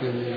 Krishna.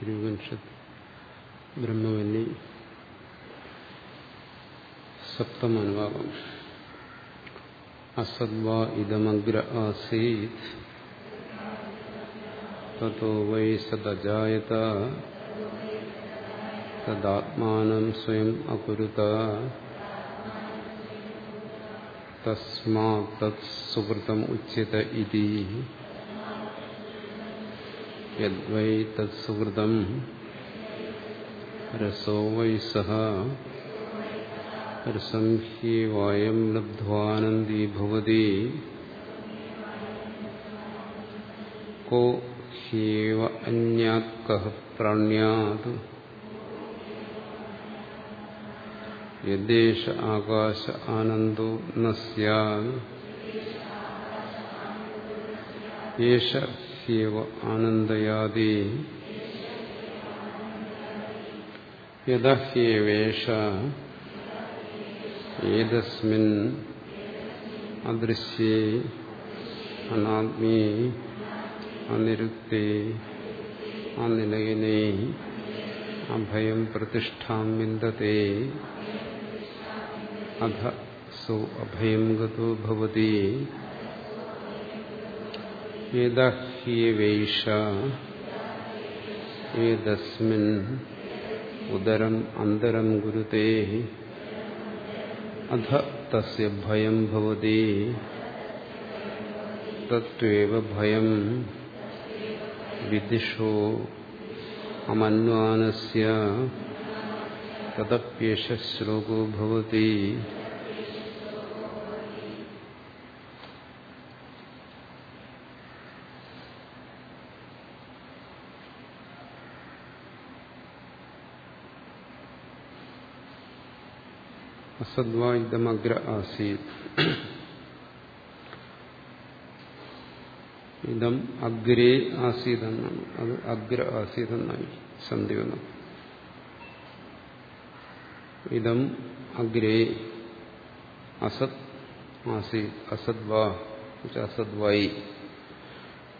തിരുവൻഷത്ത് ബ്രഹ്മവല്ലി. സപ്തമനുഭാഗം അസദ്വാ ഇതമഗ്ര ആസീത് തോ Y സദജായത. തദാത്മാനം സ്വയം അകുരുത തസ്മാ തത് സുഹൃതം ഉച്യത ഇതി. യദ്വൈ തത്സുഹൃതം രസോ വൈ സഹ രസം ഹി വായം ലബ്ധ്വാനന്ദീ ഭവതി കോ ഹ്യേവ അന്യാത് കഃ പ്രാണ്യാത് യദേശ ആകാശ ആനന്ദോ ന സ്യാത് യേശ ഹ്യേവ ആനന്ദയാതി യഥ്യേവേഷ ഏതസ്മിൻ അദൃശ്യേ. അനാത്മീ അനിരുക്തേ അനിലയനേ. അഭയം പ്രതിഷ്ഠാം വിന്ദത്തെ അധ സോ അഭയം ഗതോ ഭവതി. ह्येवेष। एतस्मिन् उदरम् अन्तरं गुरुते। अथ तस्य भयं भवति। तत्त्वेव भयं विदिशो अमन्वानस्य। तदप्येष श्लोको भवति। അസദ്വാ ഇതമഗ്ര ആസീത്. ഇതം അഗ്രേ ആസീത് എന്നാണ് അത് അഗ്ര ആസീത് എന്നായി സന്ധി വന്നു ഇതം അഗ്രേ അസത് ആസീത് അസദ്വാ അസദ്വായി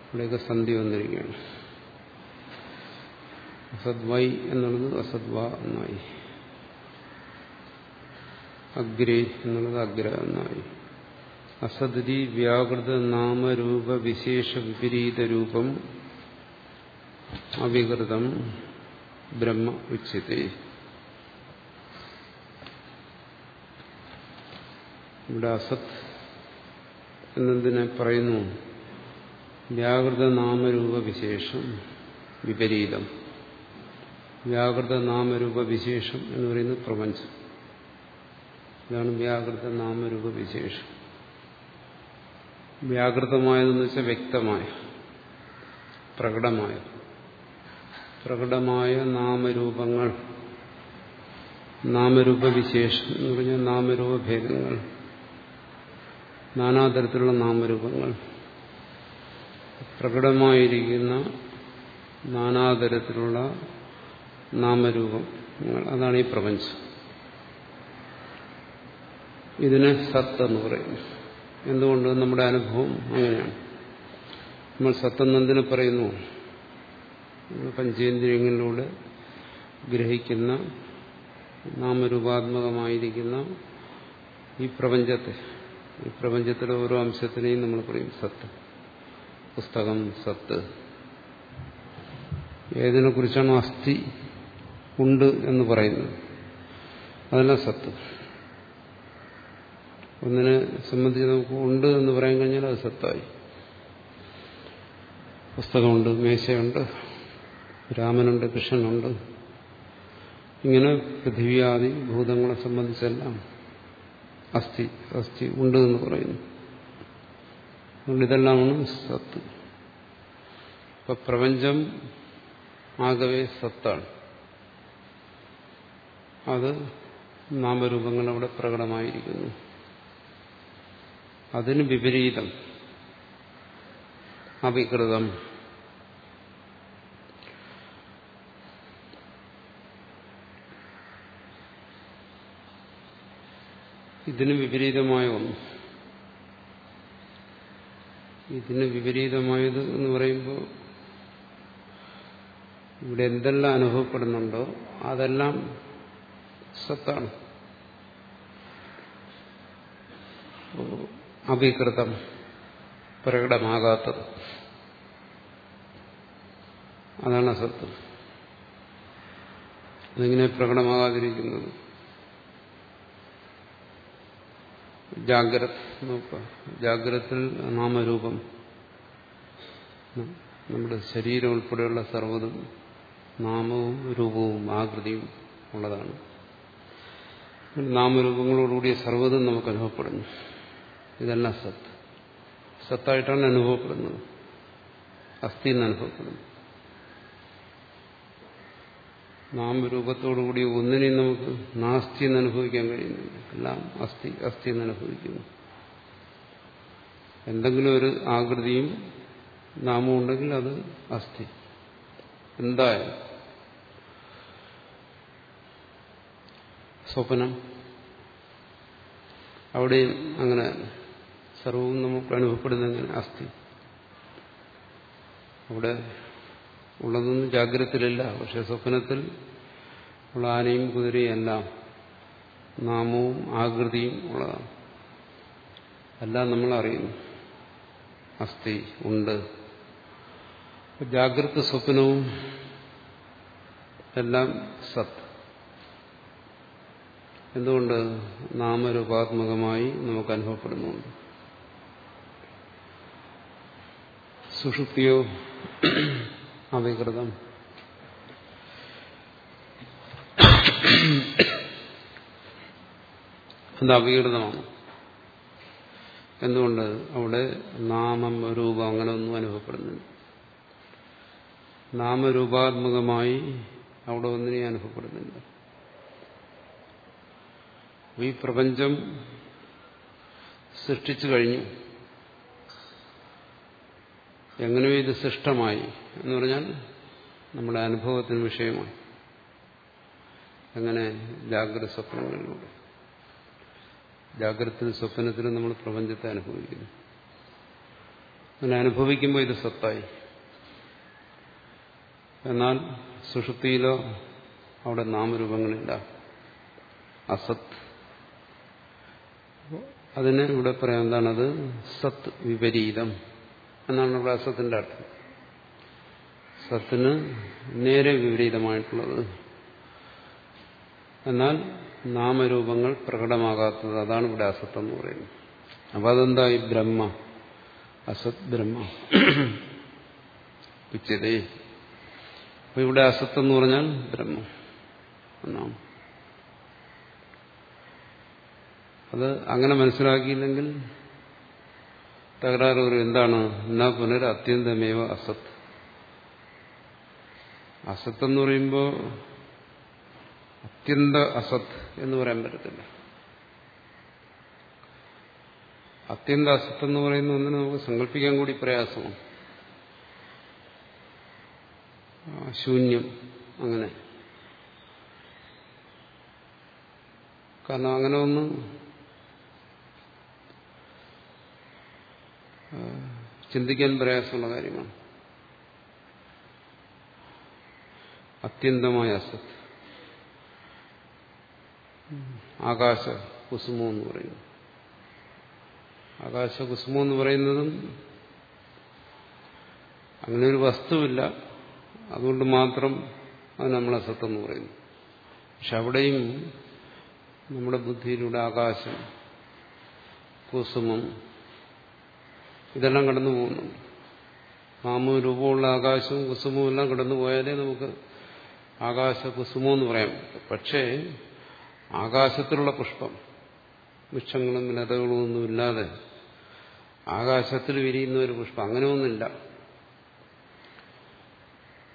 ഇവിടെയൊക്കെ സന്ധി വന്നിരിക്കുകയാണ്. അസദ്വായി എന്നുള്ളത് അസദ്വാ എന്നായി അഗ്രേ എന്നുള്ളത് അഗ്ര എന്നായി വ്യാകൃത നാമരൂപ വിശേഷ വിപരീത രൂപം അവികൃതം ബ്രഹ്മ ഉച്ചത്തെ. ഇവിടെ അസത് എന്നെന്തിനെ പറയുന്നു. വ്യാകൃത നാമരൂപ വിശേഷം വിപരീതം. വ്യാകൃത നാമരൂപ വിശേഷം എന്ന് പറയുന്നത് പ്രപഞ്ചം. ഇതാണ് വ്യാകൃത നാമരൂപ വിശേഷം വ്യാകൃതമായതെന്ന് വെച്ചാൽ വ്യക്തമായ പ്രകടമായ. പ്രകടമായ നാമരൂപങ്ങൾ നാമരൂപ വിശേഷം എന്ന് പറഞ്ഞാൽ നാമരൂപ ഭേദങ്ങൾ നാനാതരത്തിലുള്ള നാമരൂപങ്ങൾ. പ്രകടമായിരിക്കുന്ന നാനാതരത്തിലുള്ള നാമരൂപങ്ങൾ. അതാണ് ഈ പ്രപഞ്ചം. ഇതിനെ സത്ത് എന്ന് പറയുന്നു എന്തുകൊണ്ട്? നമ്മുടെ അനുഭവം അങ്ങനെയാണ്. നമ്മൾ സത്തെന്നെന്തിനു പറയുന്നു? പഞ്ചേന്ദ്രിയങ്ങളിലൂടെ ഗ്രഹിക്കുന്ന നാമരൂപാത്മകമായിരിക്കുന്ന ഈ പ്രപഞ്ചത്തെ ഈ പ്രപഞ്ചത്തിലെ ഓരോ അംശത്തിനെയും നമ്മൾ പറയും സത്ത്. പുസ്തകം സത്ത്. ഏതിനെ കുറിച്ചാണോ അസ്ഥി ഉണ്ട് എന്ന് പറയുന്നത്? അതെല്ലാം സത്ത്. ഒന്നിനെ സംബന്ധിച്ച് നമുക്ക് ഉണ്ട് എന്ന് പറയാൻ കഴിഞ്ഞാൽ അത് സത്തായി. പുസ്തകമുണ്ട് മേശയുണ്ട് രാമനുണ്ട് കൃഷ്ണനുണ്ട്. ഇങ്ങനെ പൃഥിവ്യാദി ഭൂതങ്ങളെ സംബന്ധിച്ചെല്ലാം അസ്ഥി അസ്ഥി ഉണ്ട് എന്ന് പറയുന്നു. അതുകൊണ്ട് ഇതെല്ലാമാണ് സത്ത്. ഇപ്പൊ പ്രപഞ്ചം ആകവേ സത്താണ്. അത് നാമരൂപങ്ങൾ അവിടെ പ്രകടമായിരിക്കുന്നു. അതിന് വിപരീതം. അവികൃതം. ഇതിന് വിപരീതമായ ഒന്ന്. ഇതിന് വിപരീതമായത് എന്ന് പറയുമ്പോൾ ഇവിടെ എന്തെല്ലാം അനുഭവപ്പെടുന്നുണ്ടോ അതെല്ലാം സത്താണ്. അഭികൃതം പ്രകടമാകാത്തത്. അതാണ് അസത്ത് അതിങ്ങനെ പ്രകടമാകാതിരിക്കുന്നത്. ജാഗ്രത നോക്കുക. നാമരൂപം. നമ്മുടെ ശരീരം ഉൾപ്പെടെയുള്ള സർവതും നാമവും രൂപവും ആകൃതിയും ഉള്ളതാണ്. നാമരൂപങ്ങളോടുകൂടിയ സർവതും നമുക്ക് അനുഭവപ്പെടുന്നു. ഇതെല്ലാം സത്ത്. സത്തായിട്ടാണ് അനുഭവപ്പെടുന്നത്. അസ്ഥി എന്ന് അനുഭവപ്പെടുന്നു നാമരൂപത്തോടുകൂടി ഒന്നിനെയും നമുക്ക് നാസ്തി എന്ന് അനുഭവിക്കാൻ കഴിയുന്നില്ല. എല്ലാം അസ്ഥി അസ്ഥി എന്ന് അനുഭവിക്കുന്നു. എന്തെങ്കിലും ഒരു ആകൃതിയും നാമവും ഉണ്ടെങ്കിൽ അത് അസ്ഥി. എന്തായാലും സ്വപ്നം. അവിടെയും അങ്ങനെ സർവവും നമുക്ക് അനുഭവപ്പെടുന്നെങ്ങനെ അസ്ഥി. അവിടെ ഉള്ളതൊന്നും ജാഗ്രതയിലില്ല. പക്ഷെ സ്വപ്നത്തിൽ ഉള്ള ആനയും കുതിരയും എല്ലാം നാമവും ആകൃതിയും ഉള്ളതാണ്. എല്ലാം നമ്മൾ അറിയുന്നു. അസ്ഥി ഉണ്ട്. ജാഗ്രത സ്വപ്നവും എല്ലാം സത്. എന്തുകൊണ്ട് നാമരൂപാത്മകമായി നമുക്ക് അനുഭവപ്പെടുന്നുണ്ട്? സുഷുപ്തിയോ അവികൃതം അത് അവികൃതമാണ് എന്തുകൊണ്ട്? അവിടെ നാമം രൂപം അങ്ങനെ ഒന്നും അനുഭവപ്പെടുന്നില്ല. നാമരൂപാത്മകമായി അവിടെ ഒന്നിനെ അനുഭവപ്പെടുന്നില്ല. ഈ പ്രപഞ്ചം സൃഷ്ടിച്ചു കഴിഞ്ഞു. എങ്ങനെയോ ഇത് സൃഷ്ടമായി എന്ന് പറഞ്ഞാൽ നമ്മുടെ അനുഭവത്തിന് വിഷയമായി എങ്ങനെ ജാഗ്രത സ്വപ്നങ്ങളിലൂടെ. ജാഗ്രത സ്വപ്നത്തിലും നമ്മൾ പ്രപഞ്ചത്തെ അനുഭവിക്കുന്നു. അങ്ങനെ അനുഭവിക്കുമ്പോൾ ഇത് സ്വത്തായി. എന്നാൽ സുഷുപ്തിയിലോ അവിടെ നാമരൂപങ്ങളില്ല അസത്ത്. അതിന് ഇവിടെ പറയാം എന്താണത് സത് വിപരീതം. എന്നാണ് ഇവിടെ അസത്തിന്റെ അർത്ഥം. സത്തിന് നേരെ വിപരീതമായിട്ടുള്ളത്. എന്നാൽ നാമരൂപങ്ങൾ പ്രകടമാകാത്തത് അതാണ് ഇവിടെ അസത്ത് എന്ന് പറയുന്നത്. അപ്പൊ അതെന്താ ഈ ബ്രഹ്മ. അസത് ബ്രഹ്മ. ഉച്ചതേ. അപ്പൊ ഇവിടെ അസത്ത് എന്ന് പറഞ്ഞാൽ ബ്രഹ്മം എന്നാണ്. അത് അങ്ങനെ മനസ്സിലാക്കിയില്ലെങ്കിൽ തകരാറ് ഒരു എന്താണ്? എന്നാ പുനർ അത്യന്തമേവ അസത്ത് അസത്ത് എന്ന് പറയുമ്പോൾ അത്യന്ത അസത് എന്ന് പറയാൻ പറ്റത്തില്ല. അത്യന്ത അസത്ത് എന്ന് പറയുന്ന ഒന്നിനെ നമുക്ക് സങ്കല്പിക്കാൻ കൂടി പ്രയാസമാണ്. ശൂന്യം അങ്ങനെ. കാരണം അങ്ങനെ ഒന്ന് ചിന്തിക്കാൻ പ്രയാസമുള്ള കാര്യമാണ്. അത്യന്തമായ അസത്ത്. ആകാശ കുസുമോ എന്ന് പറയുന്നു. ആകാശ കുസുമോ എന്ന് പറയുന്നതും അങ്ങനെ ഒരു വസ്തുവില്ല. അതുകൊണ്ട് മാത്രം അത് നമ്മൾ അസത്തെന്ന് പറയുന്നു. പക്ഷെ അവിടെയും നമ്മുടെ ബുദ്ധിയിലൂടെ ആകാശം കുസുമം ഇതെല്ലാം കടന്നു പോകുന്നു. മാമു രൂപമുള്ള ആകാശവും കുസുമവും എല്ലാം കടന്നു പോയാലേ നമുക്ക് ആകാശ കുസുമം എന്ന് പറയാം പക്ഷേ ആകാശത്തിലുള്ള പുഷ്പം വൃക്ഷങ്ങളും ലതകളും ഒന്നും ഇല്ലാതെ ആകാശത്തിൽ വിരിയുന്ന ഒരു പുഷ്പം അങ്ങനെയൊന്നുമില്ല.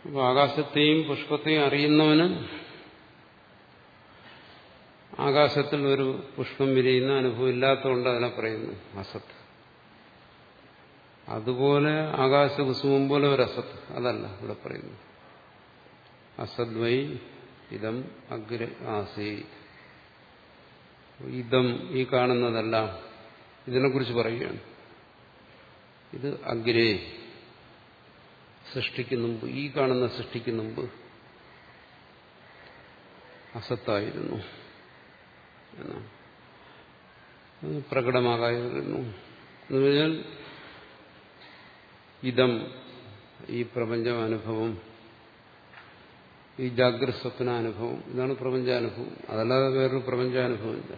അപ്പൊ ആകാശത്തെയും പുഷ്പത്തെയും അറിയുന്നവന് ആകാശത്തിൽ ഒരു പുഷ്പം വിരിയുന്ന അനുഭവം ഇല്ലാത്തതുകൊണ്ട് അതിനെ പറയുന്നു അസത്ത് അതുപോലെ ആകാശകുസുമം പോലെ ഒരു അസത്ത് അതല്ല ഇവിടെ പറയുന്നു അസദ്വൈ ഇതം അഗ്ര ആസീ ഇതം ഈ കാണുന്നതെല്ലാം. ഇതിനെക്കുറിച്ച് പറയുകയാണ്. ഇത് അഗ്രേ സൃഷ്ടിക്കുന്നു ഈ കാണുന്ന സൃഷ്ടിക്കുന്നു മുമ്പ് അസത്തായിരുന്നു പ്രകടമാകായിരുന്നു എന്ന് പറഞ്ഞാൽ ഇതം ഈ പ്രപഞ്ചം അനുഭവം ഈ ജാഗ്രത സ്വപ്നാനുഭവം ഇതാണ് പ്രപഞ്ചാനുഭവം. അതല്ലാതെ വേറൊരു പ്രപഞ്ചാനുഭവമില്ല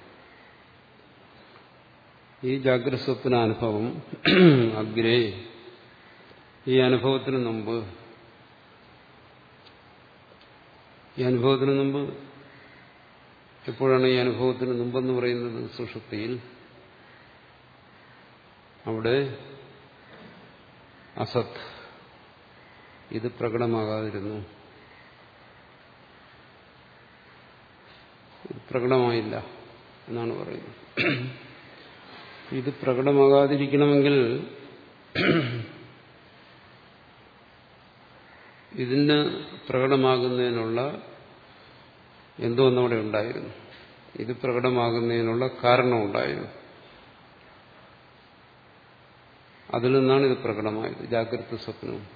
ഈ ജാഗ്രത സ്വപ്നാനുഭവം അഗ്രേ ഈ അനുഭവത്തിന് മുമ്പ് ഈ അനുഭവത്തിന് മുമ്പ് എപ്പോഴാണ് ഈ അനുഭവത്തിന് മുമ്പെന്ന് പറയുന്നത് സുഷുപ്തിയിൽ? അവിടെ അസത്. ഇത് പ്രകടമാകാതിരുന്നു. പ്രകടമായില്ല എന്നാണ് പറയുന്നത്. ഇത് പ്രകടമാകാതിരിക്കണമെങ്കിൽ ഇതിന് പ്രകടമാകുന്നതിനുള്ള എന്തോ ഒന്നവിടെ ഉണ്ടായിരുന്നു. ഇത് പ്രകടമാകുന്നതിനുള്ള കാരണം ഉണ്ടായിരുന്നു അതിൽ നിന്നാണ് ഇത് പ്രകടമായത്. ജാഗ്രത സ്വപ്നവും.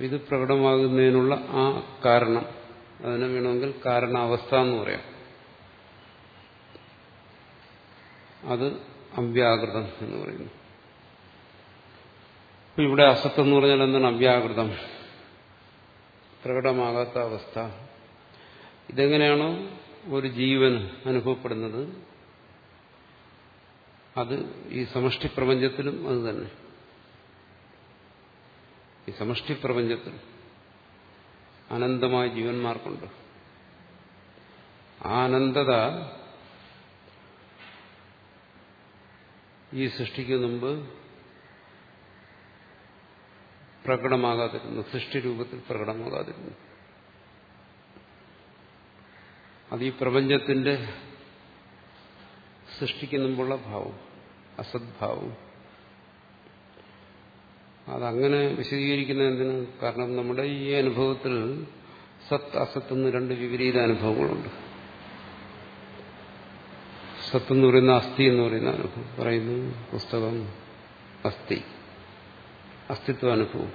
ഇത് പ്രകടമാകുന്നതിനുള്ള ആ കാരണം അതിനെ വേണമെങ്കിൽ കാരണാവസ്ഥ എന്ന് പറയാം. അത് അവ്യാകൃതം എന്ന് പറയുന്നു. ഇപ്പൊ ഇവിടെ അസത്ത് എന്ന് പറഞ്ഞാൽ എന്താണ്? അവ്യാകൃതം. പ്രകടമാകാത്ത അവസ്ഥ. ഇതെങ്ങനെയാണോ ഒരു ജീവൻ അനുഭവപ്പെടുന്നത്. അത് ഈ സമഷ്ടി പ്രപഞ്ചത്തിലും അത് തന്നെ. ഈ സമഷ്ടി പ്രപഞ്ചത്തിൽ അനന്തമായ ജീവന്മാർക്കുണ്ട്. ആ അനന്തത ഈ സൃഷ്ടിക്ക് മുമ്പ് പ്രകടമാകാതിരുന്നു. സൃഷ്ടിരൂപത്തിൽ പ്രകടമാകാതിരുന്നു. അത് ഈ പ്രപഞ്ചത്തിന്റെ സൃഷ്ടിക്ക് ഭാവം അസദ്ഭാവം. അതങ്ങനെ വിശദീകരിക്കുന്ന എന്തിനു കാരണം നമ്മുടെ ഈ അനുഭവത്തിൽ സത് അസത്ത് എന്ന് രണ്ട് വിപരീത അനുഭവങ്ങളുണ്ട്. സത്ത് എന്ന് പറയുന്ന അസ്ഥി എന്ന് പറയുന്ന അനുഭവം. പറയുന്നു പുസ്തകം അസ്ഥി അസ്തിത്വ അനുഭവം.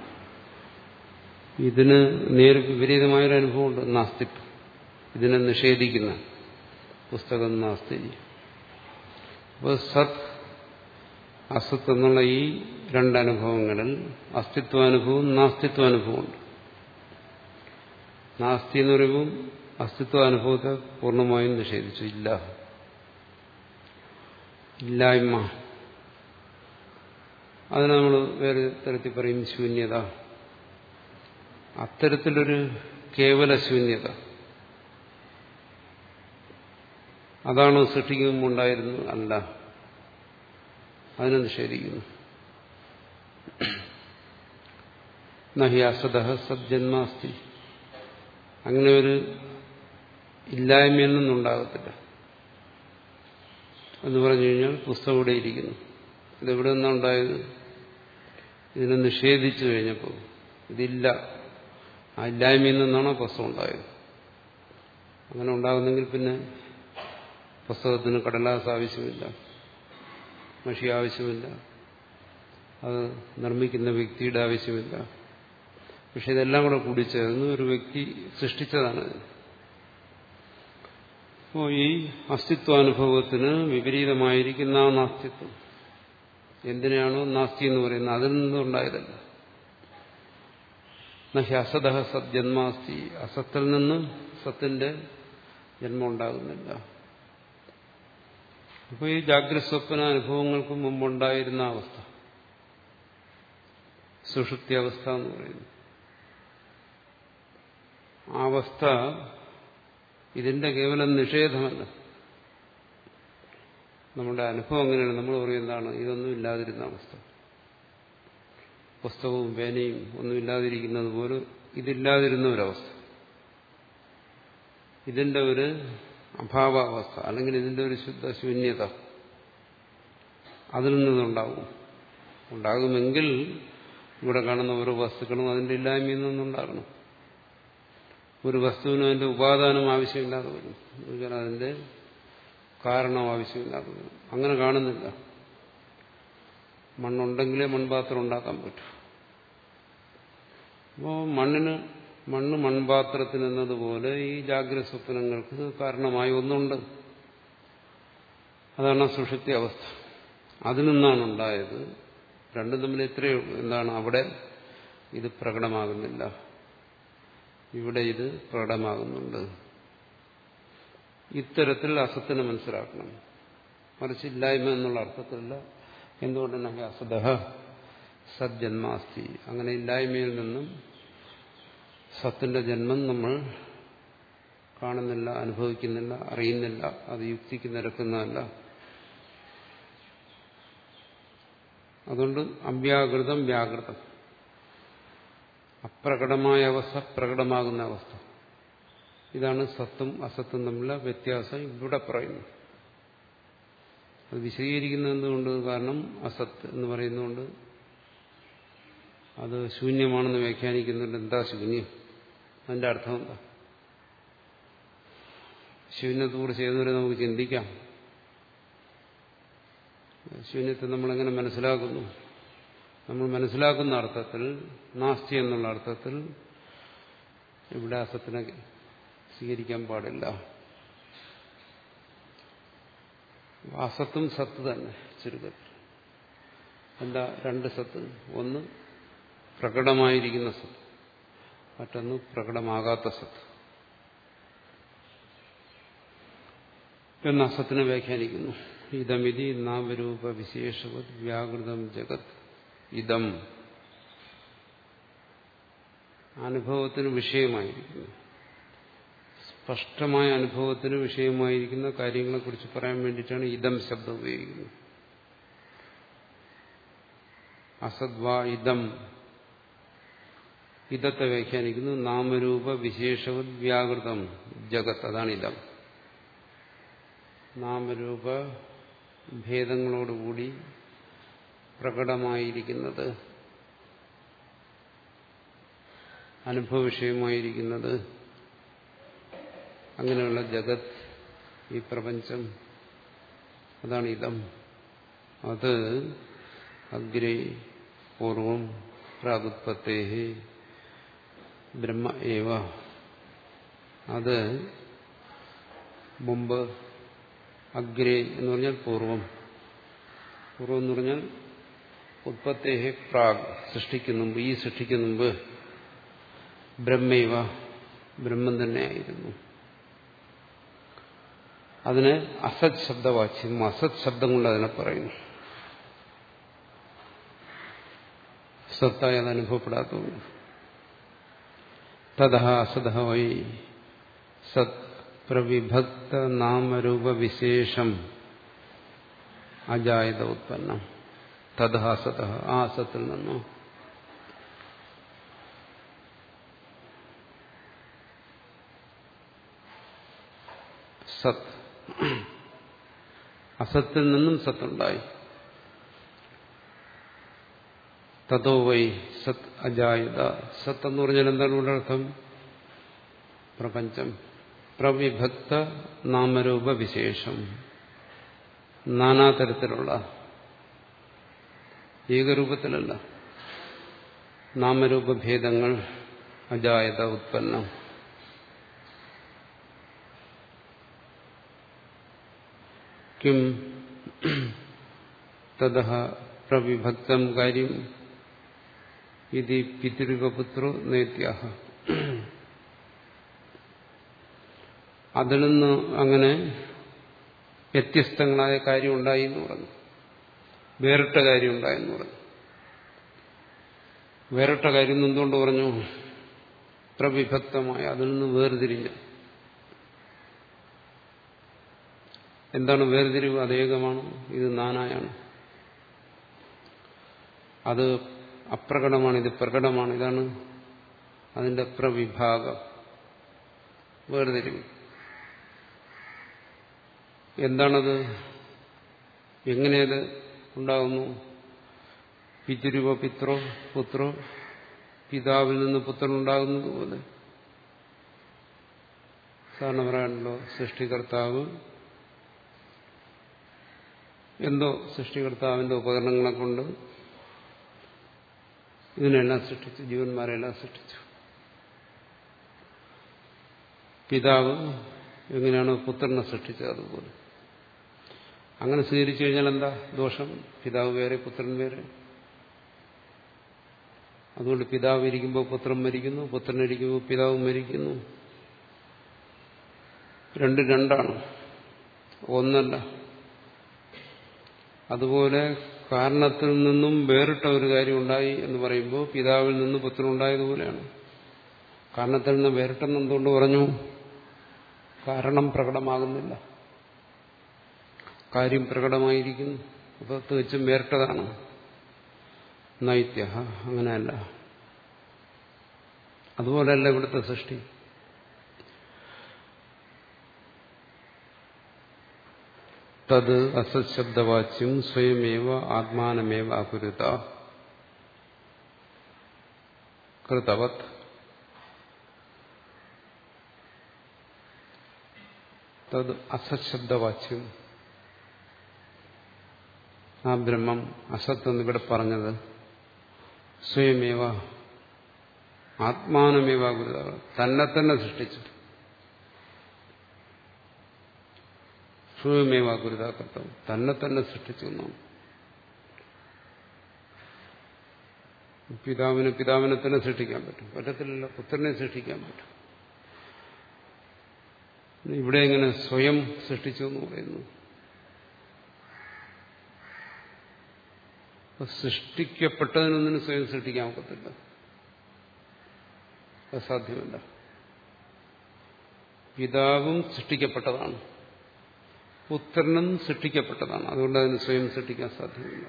ഇതിന് നേർ വിപരീതമായൊരു അനുഭവമുണ്ട് നാസ്തിത്വം. ഇതിനെ നിഷേധിക്കുന്ന പുസ്തകം നാസ്തി. അപ്പോൾ സത് അസത്ത് എന്നുള്ള ഈ രണ്ടനുഭവങ്ങളിൽ അസ്തിത്വാനുഭവവും നാസ്തിത്വാനുഭവമുണ്ട്. നാസ്തി എന്ന് പറയുമ്പോൾ അസ്തിത്വാനുഭവത്തെ പൂർണമായും നിഷേധിച്ചു. ഇല്ല. ഇല്ലായ്മ. അതിനെ നമ്മൾ വേറെ തരത്തിൽ പറയും ശൂന്യത. അത്തരത്തിലൊരു കേവല ശൂന്യത. അതാണ് സൃഷ്ടിക്കുമ്പോൾ ഉണ്ടായിരുന്നു അല്ല. അതിനെ നിഷേധിക്കുന്നു നഹി അസത സജ്ജന്മാസ്തി അങ്ങനെ ഒരു ഇല്ലായ്മയൊന്നും ഉണ്ടാകത്തില്ല. എന്ന് പറഞ്ഞു കഴിഞ്ഞാൽ പുസ്തകം ഇവിടെ ഇരിക്കുന്നു. ഇതെവിടെ നിന്നുണ്ടായത് ഇതിനെ നിഷേധിച്ചു കഴിഞ്ഞപ്പോൾ. ഇതില്ല. ആ ഇല്ലായ്മയിൽ നിന്നാണ് പുസ്തകം ഉണ്ടായത്? അങ്ങനെ ഉണ്ടാകുന്നെങ്കിൽ പിന്നെ പുസ്തകത്തിന് കടലാസ് ആവശ്യമില്ല. മഷി ആവശ്യമില്ല. അത് നിർമ്മിക്കുന്ന വ്യക്തിയുടെ ആവശ്യമില്ല. പക്ഷെ ഇതെല്ലാം കൂടെ കൂടിച്ചേർന്ന് ഒരു വ്യക്തി സൃഷ്ടിച്ചതാണ്. അപ്പോൾ ഈ അസ്തിത്വാനുഭവത്തിന് വിപരീതമായിരിക്കുന്ന ആ നാസ്തിത്വം. എന്തിനാണോ നാസ്തി എന്ന് പറയുന്നത്? അതിൽ നിന്നുണ്ടായതല്ല. നഹി അസത സത് ജന്മാസ്തി. അസത്തിൽ നിന്ന് സത്തിന്റെ ജന്മം ഉണ്ടാകുന്നില്ല. അപ്പോൾ ഈ ജാഗ്രത സ്വപ്ന അനുഭവങ്ങൾക്ക് മുമ്പുണ്ടായിരുന്ന അവസ്ഥ. സുഷുപ്തി അവസ്ഥ എന്ന് പറയുന്നു ആ അവസ്ഥ ഇതിന്റെ കേവലം നിഷേധമല്ല. നമ്മുടെ അനുഭവം എങ്ങനെയാണ്? നമ്മൾ പറയുന്നതാണ് ഇതൊന്നും ഇല്ലാതിരുന്ന അവസ്ഥ. പുസ്തകവും പേനയും ഒന്നും ഇല്ലാതിരിക്കുന്നത് പോലെ ഇതില്ലാതിരുന്ന ഒരവസ്ഥ. ഇതിന്റെ ഒരു അഭാവാവസ്ഥ അല്ലെങ്കിൽ ഇതിന്റെ ഒരു ശുദ്ധ ശൂന്യത അതിൽ നിന്നുണ്ടാകും ഉണ്ടാകുമെങ്കിൽ ഇവിടെ കാണുന്ന ഓരോ വസ്തുക്കളും അതിന്റെ ഇല്ലായ്മയിൽ നിന്നുണ്ടാകണം. ഒരു വസ്തുവിനും അതിന്റെ ഉപാദാനം ആവശ്യമില്ലാതെ വരും. അതിന്റെ കാരണം ആവശ്യമില്ലാതെ വരും. അങ്ങനെ കാണുന്നില്ല. മണ്ണുണ്ടെങ്കിലേ മൺപാത്രം ഉണ്ടാക്കാൻ പറ്റൂ. അപ്പോൾ മണ്ണിന് മണ്ണ് മൺപാത്രത്തിന് എന്നതുപോലെ ഈ ജാഗ്രത സ്വപ്നങ്ങൾക്ക് കാരണമായി ഒന്നുണ്ട്. അതാണ് സുഷുപ്തി അവസ്ഥ. അതിൽ നിന്നാണ് ഉണ്ടായത്. രണ്ടും തമ്മിൽ ഇത്രയേ എന്താണ്? അവിടെ ഇത് പ്രകടമാകുന്നില്ല. ഇവിടെ ഇത് പ്രകടമാകുന്നുണ്ട്. ഇത്തരത്തിൽ അസത്തിനെ മനസ്സിലാക്കണം. മറിച്ച് ഇല്ലായ്മ എന്നുള്ള അർത്ഥത്തിലല്ല. എന്തുകൊണ്ടാണ് അസദ സജ്ജന്മാസ്തി. അങ്ങനെ ഇല്ലായ്മയിൽ നിന്നും സത്തിന്റെ ജന്മം നമ്മൾ കാണുന്നില്ല അനുഭവിക്കുന്നില്ല അറിയുന്നില്ല അത് യുക്തിക്ക് നിരക്കുന്നതല്ല. അതുകൊണ്ട് അവ്യാകൃതം വ്യാകൃതം. അപ്രകടമായ അവസ്ഥ പ്രകടമാകുന്ന അവസ്ഥ. ഇതാണ് സത്തും അസത്തും തമ്മിലുള്ള വ്യത്യാസം ഇവിടെ പറയുന്നു. അത് വിശദീകരിക്കുന്നത് എന്തുകൊണ്ട്? കാരണം അസത്ത് എന്ന് പറയുന്നതുകൊണ്ട് അത് ശൂന്യമാണെന്ന് വ്യാഖ്യാനിക്കുന്നുണ്ട്. എന്താ ശൂന്യം? അതിന്റെ അർത്ഥം എന്താ? ശൂന്യത്തോട് ചെയ്തവരെ നമുക്ക് ചിന്തിക്കാം. ശൂന്യത്തെ നമ്മളെങ്ങനെ മനസ്സിലാക്കുന്നു? നമ്മൾ മനസ്സിലാക്കുന്ന അർത്ഥത്തിൽ നാസ്തി എന്നുള്ള അർത്ഥത്തിൽ ഇവിടെ അസത്തിനെ സ്വീകരിക്കാൻ പാടില്ല. അസത്തും സത്ത് തന്നെ ചുരുക്കത്തിൽ. എന്താ രണ്ട് സത്ത്? ഒന്ന് പ്രകടമായിരിക്കുന്ന സത്ത്. മറ്റൊന്ന് പ്രകടമാകാത്ത സത്ത്. എന്ന അസത്തിനെ വ്യാഖ്യാനിക്കുന്നു. ഇതമിതി നാമരൂപ വിശേഷവത് വ്യാകൃതം ജഗത്. ഇതം. അനുഭവത്തിന് വിഷയമായിരിക്കുന്നു. സ്പഷ്ടമായ അനുഭവത്തിന് വിഷയമായിരിക്കുന്ന കാര്യങ്ങളെക്കുറിച്ച് പറയാൻ വേണ്ടിയിട്ടാണ് ഇതം ശബ്ദം ഉപയോഗിക്കുന്നത്. അസദ്വാ ഇതം. ഇതത്തെ വ്യാഖ്യാനിക്കുന്നു. നാമരൂപ വിശേഷവത് വ്യാകൃതം ജഗത്ത് അതാണ് ഇതം. നാമരൂപ ഭേദങ്ങളോടുകൂടി പ്രകടമായിരിക്കുന്നത് അനുഭവ വിഷയമായിരിക്കുന്നത് അങ്ങനെയുള്ള ജഗത് ഈ പ്രപഞ്ചം. അതാണ് ഇതം. അത് അഗ്രേ പൂർവം പ്രാഗുത്പത്തേ ബ്രഹ്മ ഏവ. അത് മുമ്പ് അഗ്രേ എന്ന് പറഞ്ഞാൽ പൂർവം. പൂർവം എന്ന് പറഞ്ഞാൽ ഉത്പത്തേഹെ പ്രാഗ് സൃഷ്ടിക്കുന്ന മുമ്പ് ഈ സൃഷ്ടിക്കുന്ന മുമ്പ് ബ്രഹ്മൈവ ബ്രഹ്മം തന്നെയായിരുന്നു അതിന് അസത് ശബ്ദവാച്യം അസത് ശബ്ദം കൊണ്ട് അതിനെ പറയുന്നു സത്തായി അത് അനുഭവപ്പെടാത്തതുകൊണ്ട്. തഥ അസത വൈ സത് പ്രവിഭക്ത നാമരൂപവിശേഷം അജായത ഉത്പന്നം തഥ അസത ആ അസത്തിൽ നിന്നോ സത് അസത്തിൽ നിന്നും സത്തുണ്ടായി തതോ വൈ സത് അജായത. സത്ത് എന്ന് പറഞ്ഞാൽ എന്താണ് ഇവിടെ അർത്ഥം? പ്രപഞ്ചം. പ്രവിഭക്ത നാമരൂപ വിശേഷം. നാനാതരത്തിലുള്ള ഏകരൂപത്തിലല്ല. നാമരൂപഭേദങ്ങൾ അജായത ഉത്പന്നം. കിം തത പ്രവിഭക്തം കാര്യം ഇത് പിതൃകപുത്രോ നേത്യാഹ അതിൽ നിന്ന് അങ്ങനെ വ്യത്യസ്തങ്ങളായ കാര്യം ഉണ്ടായി എന്ന് പറഞ്ഞു. വേറിട്ട കാര്യം ഉണ്ടായെന്ന് പറഞ്ഞു. വേറിട്ട കാര്യം എന്തുകൊണ്ട് പറഞ്ഞു പ്രവിഭക്തമായ അതിൽ നിന്ന് വേർതിരിഞ്ഞു. എന്താണ് വേർതിരിവ്? അതേകമാണ്. ഇത് നാനായാണ്. അത് അപ്രകടമാണ് ഇത് പ്രകടമാണ്. ഇതാണ് അതിന്റെ പ്രവിഭാഗം. വേർതിരിവ് എന്താണത്? എങ്ങനെയത് ഉണ്ടാകുന്നു? പിതൃവ പിത്രോ പുത്രോ പിതാവിൽ നിന്ന് പുത്രൻ ഉണ്ടാകുന്നത് പോലെ. സാധാരണ പറയാനുള്ളോ സൃഷ്ടികർത്താവ് എന്തോ സൃഷ്ടികർത്താവിന്റെ ഉപകരണങ്ങളെ കൊണ്ട് ഇതിനെല്ലാം സൃഷ്ടിച്ചു ജീവന്മാരെല്ലാം സൃഷ്ടിച്ചു. പിതാവ് എങ്ങനെയാണ് പുത്രനെ സൃഷ്ടിച്ചത് അതുപോലെ. അങ്ങനെ സ്വീകരിച്ചു കഴിഞ്ഞാൽ എന്താ? ദോഷം. പിതാവ് വേറെ പുത്രൻ വേറെ. അതുകൊണ്ട് പിതാവ് ഇരിക്കുമ്പോൾ പുത്രൻ മരിക്കുന്നു പുത്രൻ ഇരിക്കുമ്പോൾ പിതാവ് മരിക്കുന്നു. രണ്ട് രണ്ടാണ്. ഒന്നല്ല. അതുപോലെ കാരണത്തിൽ നിന്നും വേറിട്ട ഒരു കാര്യം ഉണ്ടായി എന്ന് പറയുമ്പോൾ പിതാവിൽ നിന്ന് പുത്രൻ ഉണ്ടായതുപോലെയാണ് കാരണത്തിൽ നിന്ന് വേറിട്ടെന്ന് എന്തുകൊണ്ട് പറഞ്ഞു? കാരണം പ്രകടമാകുന്നില്ല. കാര്യം പ്രകടമായിരിക്കുന്നു. അപ്പോൾ തികച്ചും വേറിട്ടതാണ്. നൈത്യ അങ്ങനെയല്ല. അതുപോലെയല്ല ഇവിടുത്തെ സൃഷ്ടി. തത് അസശബ്ദവാച്യം സ്വയമേവ ആത്മാനമേവ അകുരുത കൃതവത്. തത് അസശബ്ദവാച്യം. ആ ബ്രഹ്മം അസത്ത് എന്നിവിടെ പറഞ്ഞത് സ്വയമേവ ആത്മാനമേവ ഗുരുത തന്നെ തന്നെ സൃഷ്ടിച്ചു സ്വയമേവ ഗുരുതാകൃത്തം തന്നെ തന്നെ സൃഷ്ടിച്ചു പിതാവിന് പിതാവിനെ തന്നെ സൃഷ്ടിക്കാൻ പറ്റും. പറ്റത്തില്ലല്ലോ. പുത്രനെ സൃഷ്ടിക്കാൻ പറ്റും. ഇവിടെ എങ്ങനെ സ്വയം സൃഷ്ടിച്ചു എന്ന് പറയുന്നു? സൃഷ്ടിക്കപ്പെട്ടതിനൊന്നിനും സ്വയം സൃഷ്ടിക്കാൻ ഒക്കത്തില്ല. അസാധ്യമല്ല. പിതാവും സൃഷ്ടിക്കപ്പെട്ടതാണ്. പുത്രനും സൃഷ്ടിക്കപ്പെട്ടതാണ്. അതുകൊണ്ട് അതിന് സ്വയം സൃഷ്ടിക്കാൻ സാധ്യമല്ല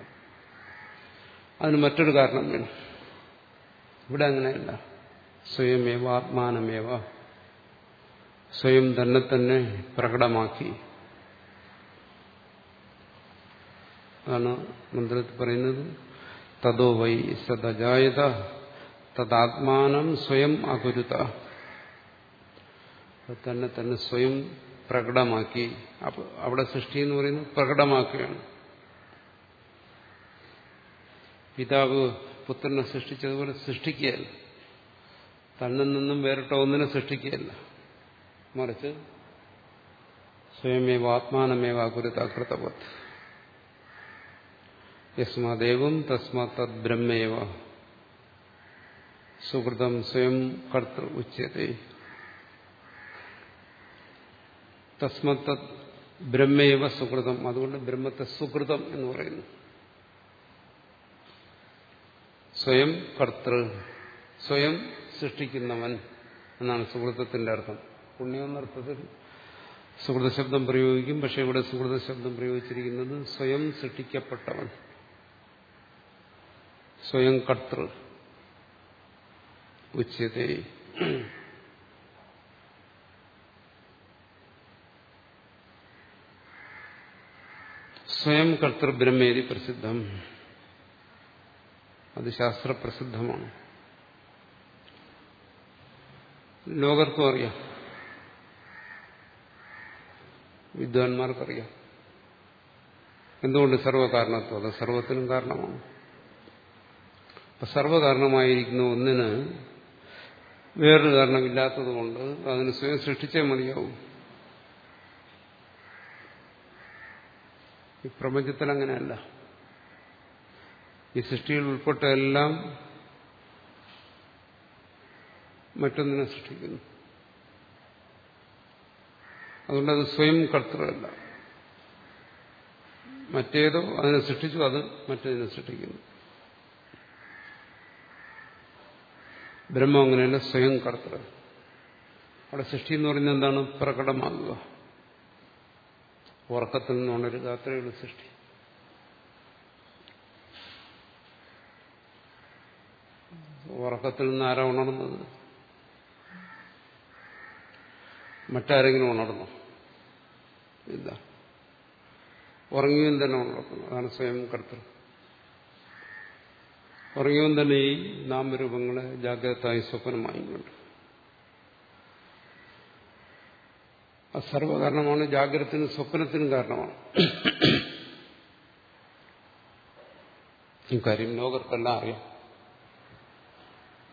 അതിന് മറ്റൊരു കാരണം വേണം. ഇവിടെ അങ്ങനെയല്ല. സ്വയമേവ ആത്മാനമേവ. സ്വയം തന്നെ തന്നെ പ്രകടമാക്കി. അതാണ് മന്ത്രത്തിൽ പറയുന്നത്. തതോ വൈ സദജായത. തദാത്മാനം സ്വയം അകുരുത. തന്നെ തന്നെ സ്വയം പ്രകടമാക്കി. അവിടെ സൃഷ്ടി എന്ന് പറയുന്നത് പ്രകടമാക്കുകയാണ്. പിതാവ് പുത്രനെ സൃഷ്ടിച്ചതുപോലെ സൃഷ്ടിക്കുകയല്ല. തന്നിൽ നിന്നും വേറിട്ട ഒന്നിനെ സൃഷ്ടിക്കുകയല്ല. മറിച്ച് സ്വയമേവ ആത്മാനമേവ കുരുതാകൃതവത് യസ്മാദേവം തസ്മാ തദ് ബ്രഹ്മേവ സുഹൃതം സ്വയം കർത്തൃ ഉച്യത്തെ തസ്മത്ത് ബ്രഹ്മേവ സുഹൃതം അതുകൊണ്ട് ബ്രഹ്മത്തെ സുഹൃതം എന്ന് പറയുന്നു. സ്വയം കർത്തൃ സ്വയം സൃഷ്ടിക്കുന്നവൻ എന്നാണ് സുഹൃത്തത്തിന്റെ അർത്ഥം. പുണ്യം എന്നർത്ഥത്തിൽ സുഹൃത ശബ്ദം പ്രയോഗിക്കും പക്ഷെ ഇവിടെ സുഹൃത ശബ്ദം പ്രയോഗിച്ചിരിക്കുന്നത് സ്വയം സൃഷ്ടിക്കപ്പെട്ടവൻ. സ്വയം കർത്തൃ. ഉച്ചത്തെ സ്വയം കർത്തൃബ്രഹ്മേരി പ്രസിദ്ധം. അത് ശാസ്ത്രപ്രസിദ്ധമാണ്. ലോകർക്കും അറിയാം. വിദ്വാൻമാർക്കറിയാം. എന്തുകൊണ്ട് സർവകാരണത്വം? അത് സർവത്തിനും കാരണമാണ്. അപ്പൊ സർവകാരണമായിരിക്കുന്ന ഒന്നിന് വേറൊരു കാരണമില്ലാത്തത് കൊണ്ട് അതിന് സ്വയം സൃഷ്ടിച്ചേ മതിയാവും. ഈ പ്രപഞ്ചത്തിൽ അങ്ങനെയല്ല. ഈ സൃഷ്ടിയിൽ ഉൾപ്പെട്ട എല്ലാം മറ്റൊന്നിനെ സൃഷ്ടിക്കുന്നു. അതുകൊണ്ട് അത് സ്വയം കർത്തൃമല്ല മറ്റേതോ അതിനെ സൃഷ്ടിച്ചു അത് മറ്റേതിനെ സൃഷ്ടിക്കുന്നു. ബ്രഹ്മം അങ്ങനെയല്ല സ്വയം കർത്തൃ അവിടെ സൃഷ്ടി എന്ന് പറയുന്നത് എന്താണ്? പ്രകടമാകുക. ഉറക്കത്തിൽ നിന്നുണരുക അത്രയുള്ള സൃഷ്ടി. ഉറക്കത്തിൽ നിന്ന് ആരാ ഉണർന്നത്? മറ്റാരെങ്കിലും ഉണർന്നോ? ഇല്ല ഉറങ്ങിയും തന്നെ ഉണർത്തുന്നു അതാണ് സ്വയം കർത്തൃ. ഉറങ്ങിയും തന്നെ ഈ നാമരൂപങ്ങളെ ജാഗ്രതായി സ്വപ്നമായും കണ്ടു അത് സർവകാരണമാണ് ജാഗ്രതത്തിനും സ്വപ്നത്തിനും കാരണമാണ്. ഇക്കാര്യം ലോകർക്കെല്ലാം അറിയാം.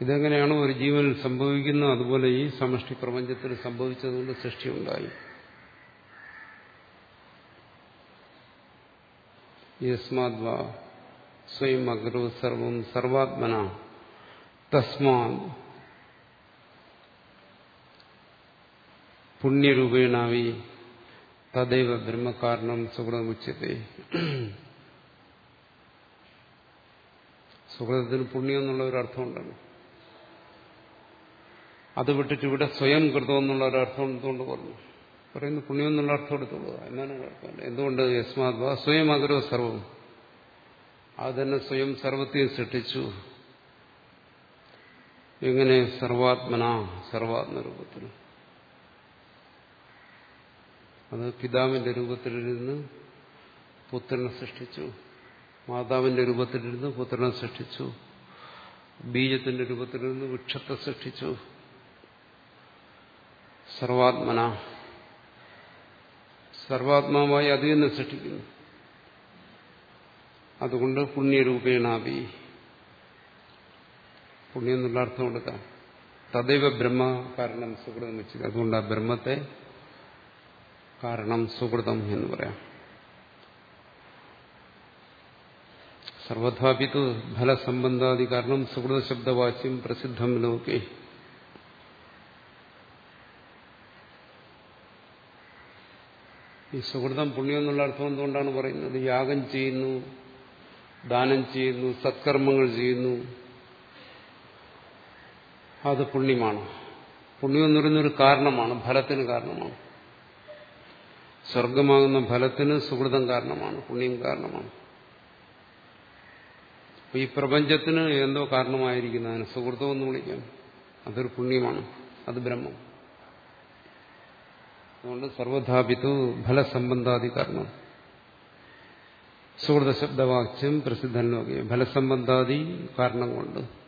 ഇതെങ്ങനെയാണോ ഒരു ജീവനിൽ സംഭവിക്കുന്നത്? അതുപോലെ ഈ സമഷ്ടി പ്രപഞ്ചത്തിൽ സംഭവിച്ചതുകൊണ്ട് സൃഷ്ടിയുണ്ടായി. യസ്മാദ്വാ സ്വയം അഗ്രോ സർവം സർവാത്മന. തസ്മാ പുണ്യരൂപേണാവി തദൈവ ബ്രഹ്മകാരണം സുഹൃതമുച്ചത്തെ. സുഹൃതത്തിന് പുണ്യം എന്നുള്ള ഒരു അർത്ഥമുണ്ടല്ലോ. അത് വിട്ടിട്ട് ഇവിടെ സ്വയം കൃതം എന്നുള്ള ഒരു അർത്ഥം എന്തുകൊണ്ട് പറഞ്ഞു? പറയുന്നു പുണ്യം എന്നുള്ള അർത്ഥം എടുത്തോളൂ. എന്നാണ് കുഴപ്പമില്ല എന്തുകൊണ്ട്? യസ്മാത് സ്വയം അഗ്രോ സർവം. അത് തന്നെ സ്വയം സർവത്തെയും സൃഷ്ടിച്ചു. എങ്ങനെ? സർവാത്മന സർവാത്മരൂപത്തിൽ അത് പിതാവിന്റെ രൂപത്തിലിരുന്ന് പുത്രനെ സൃഷ്ടിച്ചു. മാതാവിന്റെ രൂപത്തിലിരുന്ന് പുത്രനെ സൃഷ്ടിച്ചു. ബീജത്തിന്റെ രൂപത്തിലിരുന്ന് വൃക്ഷത്തെ സൃഷ്ടിച്ചു. സർവാത്മന. സർവാത്മാവായി അത് തന്നെ സൃഷ്ടിക്കുന്നു. അതുകൊണ്ട് പുണ്യരൂപേണാവി. പുണ്യം എന്നുള്ള അർത്ഥം കൊടുക്കാം. തദൈവ ബ്രഹ്മ കാരണം സുഹൃതം വെച്ചത് അതുകൊണ്ട് ആ ബ്രഹ്മത്തെ കാരണം സുഹൃതം എന്ന് പറയാം. സർവഥാപിത് ഫലസംബന്ധാദി കാരണം സുഹൃത ശബ്ദവാച്യം പ്രസിദ്ധം നോക്കി ഈ സുഹൃതം പുണ്യം എന്നുള്ള അർത്ഥം എന്തുകൊണ്ടാണ് പറയുന്നത്? യാഗം ചെയ്യുന്നു ദാനം ചെയ്യുന്നു സത്കർമ്മങ്ങൾ ചെയ്യുന്നു. അത് പുണ്യമാണ്. പുണ്യം എന്ന് പറയുന്നൊരു കാരണമാണ് ഫലത്തിന് കാരണമാണ്. സ്വർഗമാകുന്ന ഫലത്തിന് സുഹൃതം കാരണമാണ് പുണ്യം കാരണമാണ്. ഈ പ്രപഞ്ചത്തിന് എന്തോ കാരണമായിരിക്കുന്നതിന് സുഹൃതം എന്ന് വിളിക്കാം. അതൊരു പുണ്യമാണ് അത് ബ്രഹ്മം. അതുകൊണ്ട് സർവധാപിത്തു ഫലസംബന്ധാദി കാരണം സുഹൃത ശബ്ദവാക്യം പ്രസിദ്ധൻ നോക്കിയ ഫലസംബന്ധാദി കാരണം കൊണ്ട്.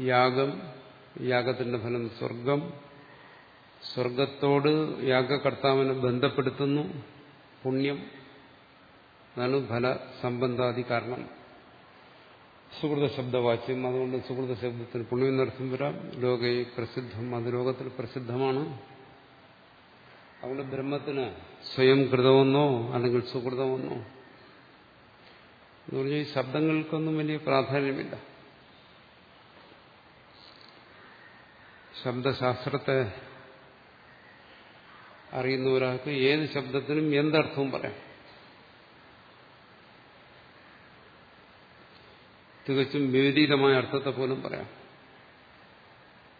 യാഗം യാഗത്തിന്റെ ഫലം സ്വർഗം സ്വർഗത്തോട് യാഗകർത്താവിനെ ബന്ധപ്പെടുത്തുന്നു. പുണ്യം. അതാണ് ഫലസംബന്ധാദി കാരണം. സുഹൃത ശബ്ദവാച്യം. അതുകൊണ്ട് സുഹൃത ശബ്ദത്തിന് പുണ്യം നടത്തും വരാം. ലോകയെ പ്രസിദ്ധം. അത് ലോകത്തിൽ പ്രസിദ്ധമാണ്. അതുകൊണ്ട് ബ്രഹ്മത്തിന് സ്വയം കൃതമെന്നോ അല്ലെങ്കിൽ സുഹൃതമെന്നോ. എന്ന് പറഞ്ഞാൽ ഈ ശബ്ദങ്ങൾക്കൊന്നും വലിയ പ്രാധാന്യമില്ല. ശബ്ദശാസ്ത്രത്തെ അറിയുന്ന ഒരാൾക്ക് ഏത് ശബ്ദത്തിനും എന്തർത്ഥവും പറയാം. തികച്ചും വിപരീതമായ അർത്ഥത്തെ പോലും പറയാം.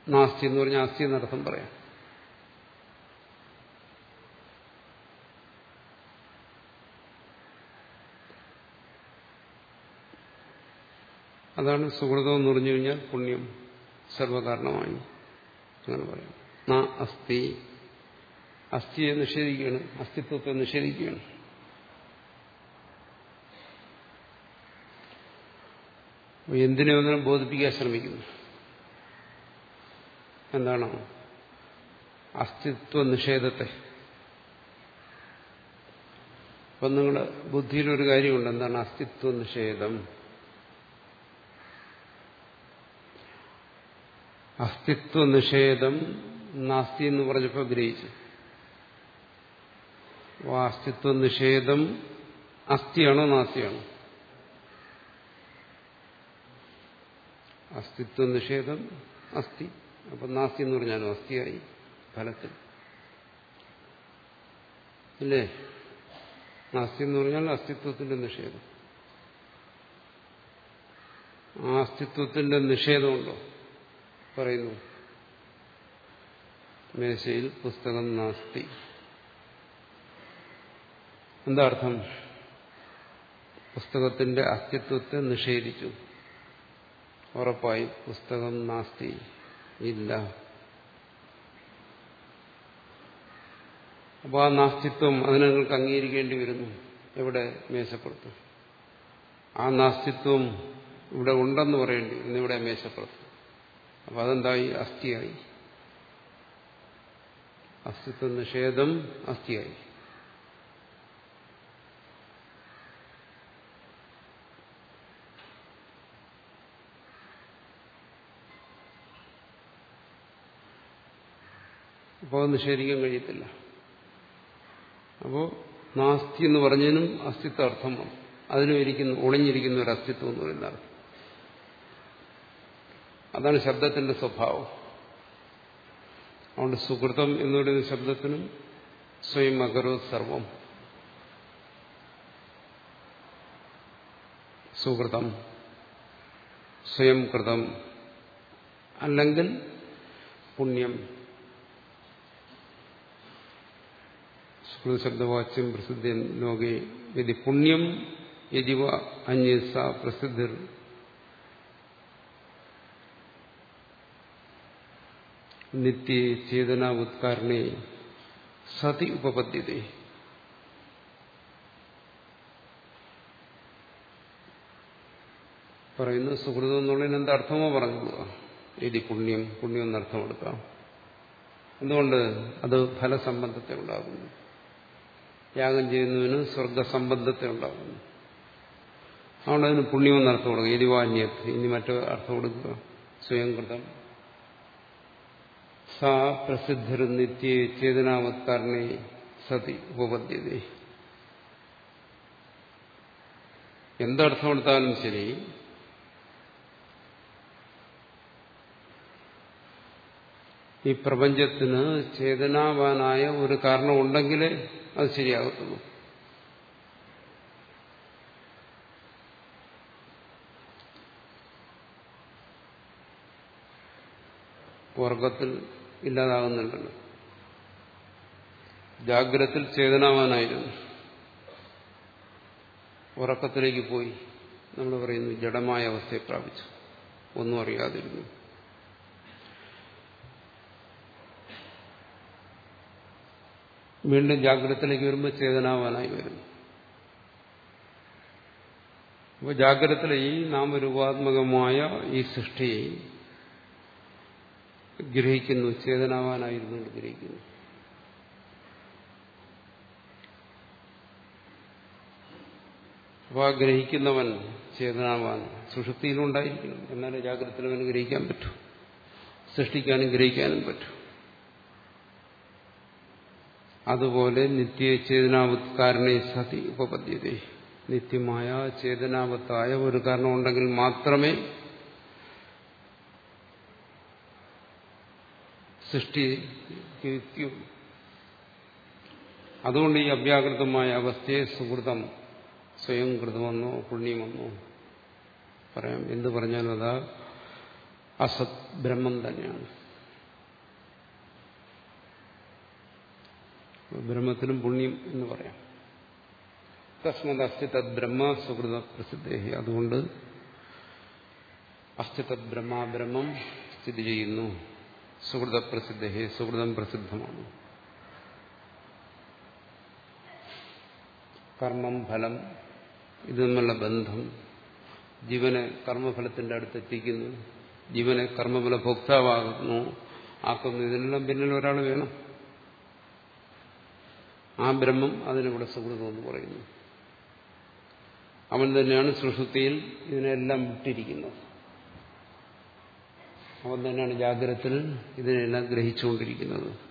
നാസ്തി എന്ന് പറഞ്ഞാൽ അസ്ഥി എന്നർത്ഥം പറയാം. അതാണ് സുഹൃതം എന്ന് പറഞ്ഞു കഴിഞ്ഞാൽ പുണ്യം. സർവകാരണമായി അങ്ങനെ പറയാം. നാ അസ്ഥി അസ്ഥിയെ നിഷേധിക്കുകയാണ് അസ്തിത്വത്തെ നിഷേധിക്കുകയാണ്. എന്തിനെ ബോധിപ്പിക്കാൻ ശ്രമിക്കുന്നു? എന്താണ്? അസ്തിത്വ നിഷേധത്തെ. അപ്പം നിങ്ങളുടെ ബുദ്ധിയിലൊരു കാര്യമുണ്ട് എന്താണ്? അസ്തിത്വ നിഷേധം. അസ്തിത്വ നിഷേധം നാസ്തി എന്ന് പറഞ്ഞപ്പോൾ ഗ്രഹിച്ചു. അസ്തിത്വ നിഷേധം അസ്ഥിയാണോ നാസ്തിയാണോ? അസ്തിത്വ നിഷേധം അസ്ഥി. അപ്പം നാസ്തി എന്ന് പറഞ്ഞാലും? അസ്ഥിയായി ഫലത്തിൽ. ഇല്ലേ നാസ്തി എന്ന് പറഞ്ഞാൽ അസ്തിത്വത്തിന്റെ നിഷേധം. ആ അസ്തിത്വത്തിന്റെ നിഷേധമുണ്ടോ പറയുന്നു. മേശയിൽ പുസ്തകം നാസ്തി. എന്താ അർത്ഥം പുസ്തകത്തിന്റെ അസ്തിത്വത്തെ നിഷേധിച്ചു. ഉറപ്പായി പുസ്തകം നാസ്തി ഇല്ല. അപ്പോൾ ആ നാസ്തിത്വം അതിനെ നിങ്ങൾക്ക് അംഗീകരിക്കേണ്ടി വരുന്നു. എവിടെ? മേശപ്പുറത്ത്. ആ നാസ്തിത്വം ഇവിടെ ഉണ്ടെന്ന് പറയേണ്ടി വരുന്നു. ഇവിടെ മേശപ്പുറത്ത്. അപ്പം അതെന്തായി? അസ്ഥിയായി. അസ്തിത്വ നിഷേധം അസ്ഥിയായി. അപ്പോൾ നിഷേധിക്കാൻ കഴിയത്തില്ല. അപ്പോൾ നാസ്തി എന്ന് പറഞ്ഞതിനും അസ്തിത്വ അർത്ഥമാണ് അതിനും ഇരിക്കുന്ന ഒളിഞ്ഞിരിക്കുന്ന ഒരു അസ്തിത്വം എന്ന് പറയുന്ന അർത്ഥം. അതാണ് ശബ്ദത്തിന്റെ സ്വഭാവം. അതുകൊണ്ട് സുഹൃതം എന്ന് പറയുന്ന ശബ്ദത്തിനും സ്വയം അകരോ സർവം. സുഹൃതം സ്വയം കൃതം അല്ലെങ്കിൽ പുണ്യം. ശബ്ദവാച്യം പ്രസിദ്ധ ലോകെ യതി പുണ്യം യതിവ അന്യസ പ്രസിദ്ധിർ. നിത്യ ചേതന ഉത്കാരണേ സതി ഉപപദ്ധ്യത പറയുന്നു സുഹൃതം എന്നുള്ളതിന് എന്താ അർത്ഥമോ പറഞ്ഞു എതി പുണ്യം പുണ്യം എന്നർത്ഥം എടുക്കാം എന്തുകൊണ്ട്? അത് ഫലസംബന്ധത്തെ ഉണ്ടാകുന്നു യാഗം ചെയ്യുന്നതിന് സ്വർഗസംബന്ധത്തെ ഉണ്ടാകുന്നു അതുകൊണ്ട് അതിന് പുണ്യം എന്നർത്ഥം കൊടുക്കുക. എരിവാന്യത് ഇനി മറ്റു അർത്ഥം കൊടുക്കുക. സ്വയം കൃതം സാ പ്രസിദ്ധർ നിത്യ ചേതനാവത്കാരനെ സതി ഉപപദ്ധ്യത. എന്തർത്ഥം എടുത്താലും ശരി. ഈ പ്രപഞ്ചത്തിന് ചേതനാവാനായ ഒരു കാരണമുണ്ടെങ്കിൽ അത് ശരിയാകത്തുള്ളൂ. ഉറക്കത്തിൽ ഇല്ലാതാകുന്നുണ്ടല്ലോ. ജാഗ്രത്തിൽ ചേതനാവാനായിരുന്നു. ഉറക്കത്തിലേക്ക് പോയി. നമ്മൾ പറയുന്നു ജഡമായ അവസ്ഥയെ പ്രാപിച്ചു. ഒന്നും അറിയാതിരുന്നു. വീണ്ടും ജാഗ്രതത്തിലേക്ക് വരുമ്പോൾ ചേതനാവാനായി വരുന്നു. അപ്പോൾ ജാഗ്രതത്തിലെ ഈ നാമരൂപാത്മകമായ ഈ സൃഷ്ടിയെ ഗ്രഹിക്കുന്നു ചേതനാവാനായിരുന്നു ഗ്രഹിക്കുന്നു. അപ്പോൾ ആ ഗ്രഹിക്കുന്നവൻ ചേതനാവാൻ സുഷുപ്തിയിലുണ്ടായിരിക്കണം. എന്നാലേ ജാഗ്രതത്തിൽ ഗ്രഹിക്കാൻ പറ്റൂ. സൃഷ്ടിക്കാനും ഗ്രഹിക്കാനും പറ്റൂ. അതുപോലെ നിത്യചേതനാവത്കാരനെ സതി ഉപപദ്ധ്യത. നിത്യമായ ചേതനാവത്തായ ഒരു കാരണം ഉണ്ടെങ്കിൽ മാത്രമേ സൃഷ്ടിക്ക് യുക്തിയുള്ളൂ അതുകൊണ്ട് ഈ അവ്യാകൃതമായ അവസ്ഥയെ സുഹൃതം സ്വയം കൃതമെന്നോ പുണ്യമെന്നോ പറയാം. എന്ത് പറഞ്ഞാലും അതാ അസത് ബ്രഹ്മം തന്നെയാണ്. ബ്രഹ്മത്തിനും പുണ്യം എന്ന് പറയാം. തസ്മത് അസ്ഥി തദ് ബ്രഹ്മ സുഹൃത പ്രസിദ്ധേഹി. അതുകൊണ്ട് അസ്ഥി തദ് ബ്രഹ്മ ബ്രഹ്മം സ്ഥിതി ചെയ്യുന്നു. സുഹൃത പ്രസിദ്ധേഹി സുഹൃതം പ്രസിദ്ധമാണ്. കർമ്മം ഫലം ഇത് തമ്മിലുള്ള ബന്ധം ജീവനെ കർമ്മഫലത്തിന്റെ അടുത്തെത്തിക്കുന്നു ജീവനെ കർമ്മഫല ഭോക്താവാകുന്നു ആക്കുന്നു ഇതിനെല്ലാം പിന്നിൽ ഒരാൾ വേണം. ആ ബ്രഹ്മം അതിനിവിടെ സുഹൃതം എന്ന് പറയുന്നു. അവൻ തന്നെയാണ് സുഷുതിയിൽ ഇതിനെല്ലാം വിട്ടിരിക്കുന്നത്. അവൻ തന്നെയാണ് ജാഗ്രതത്തിൽ ഇതിനെല്ലാം ഗ്രഹിച്ചുകൊണ്ടിരിക്കുന്നത്.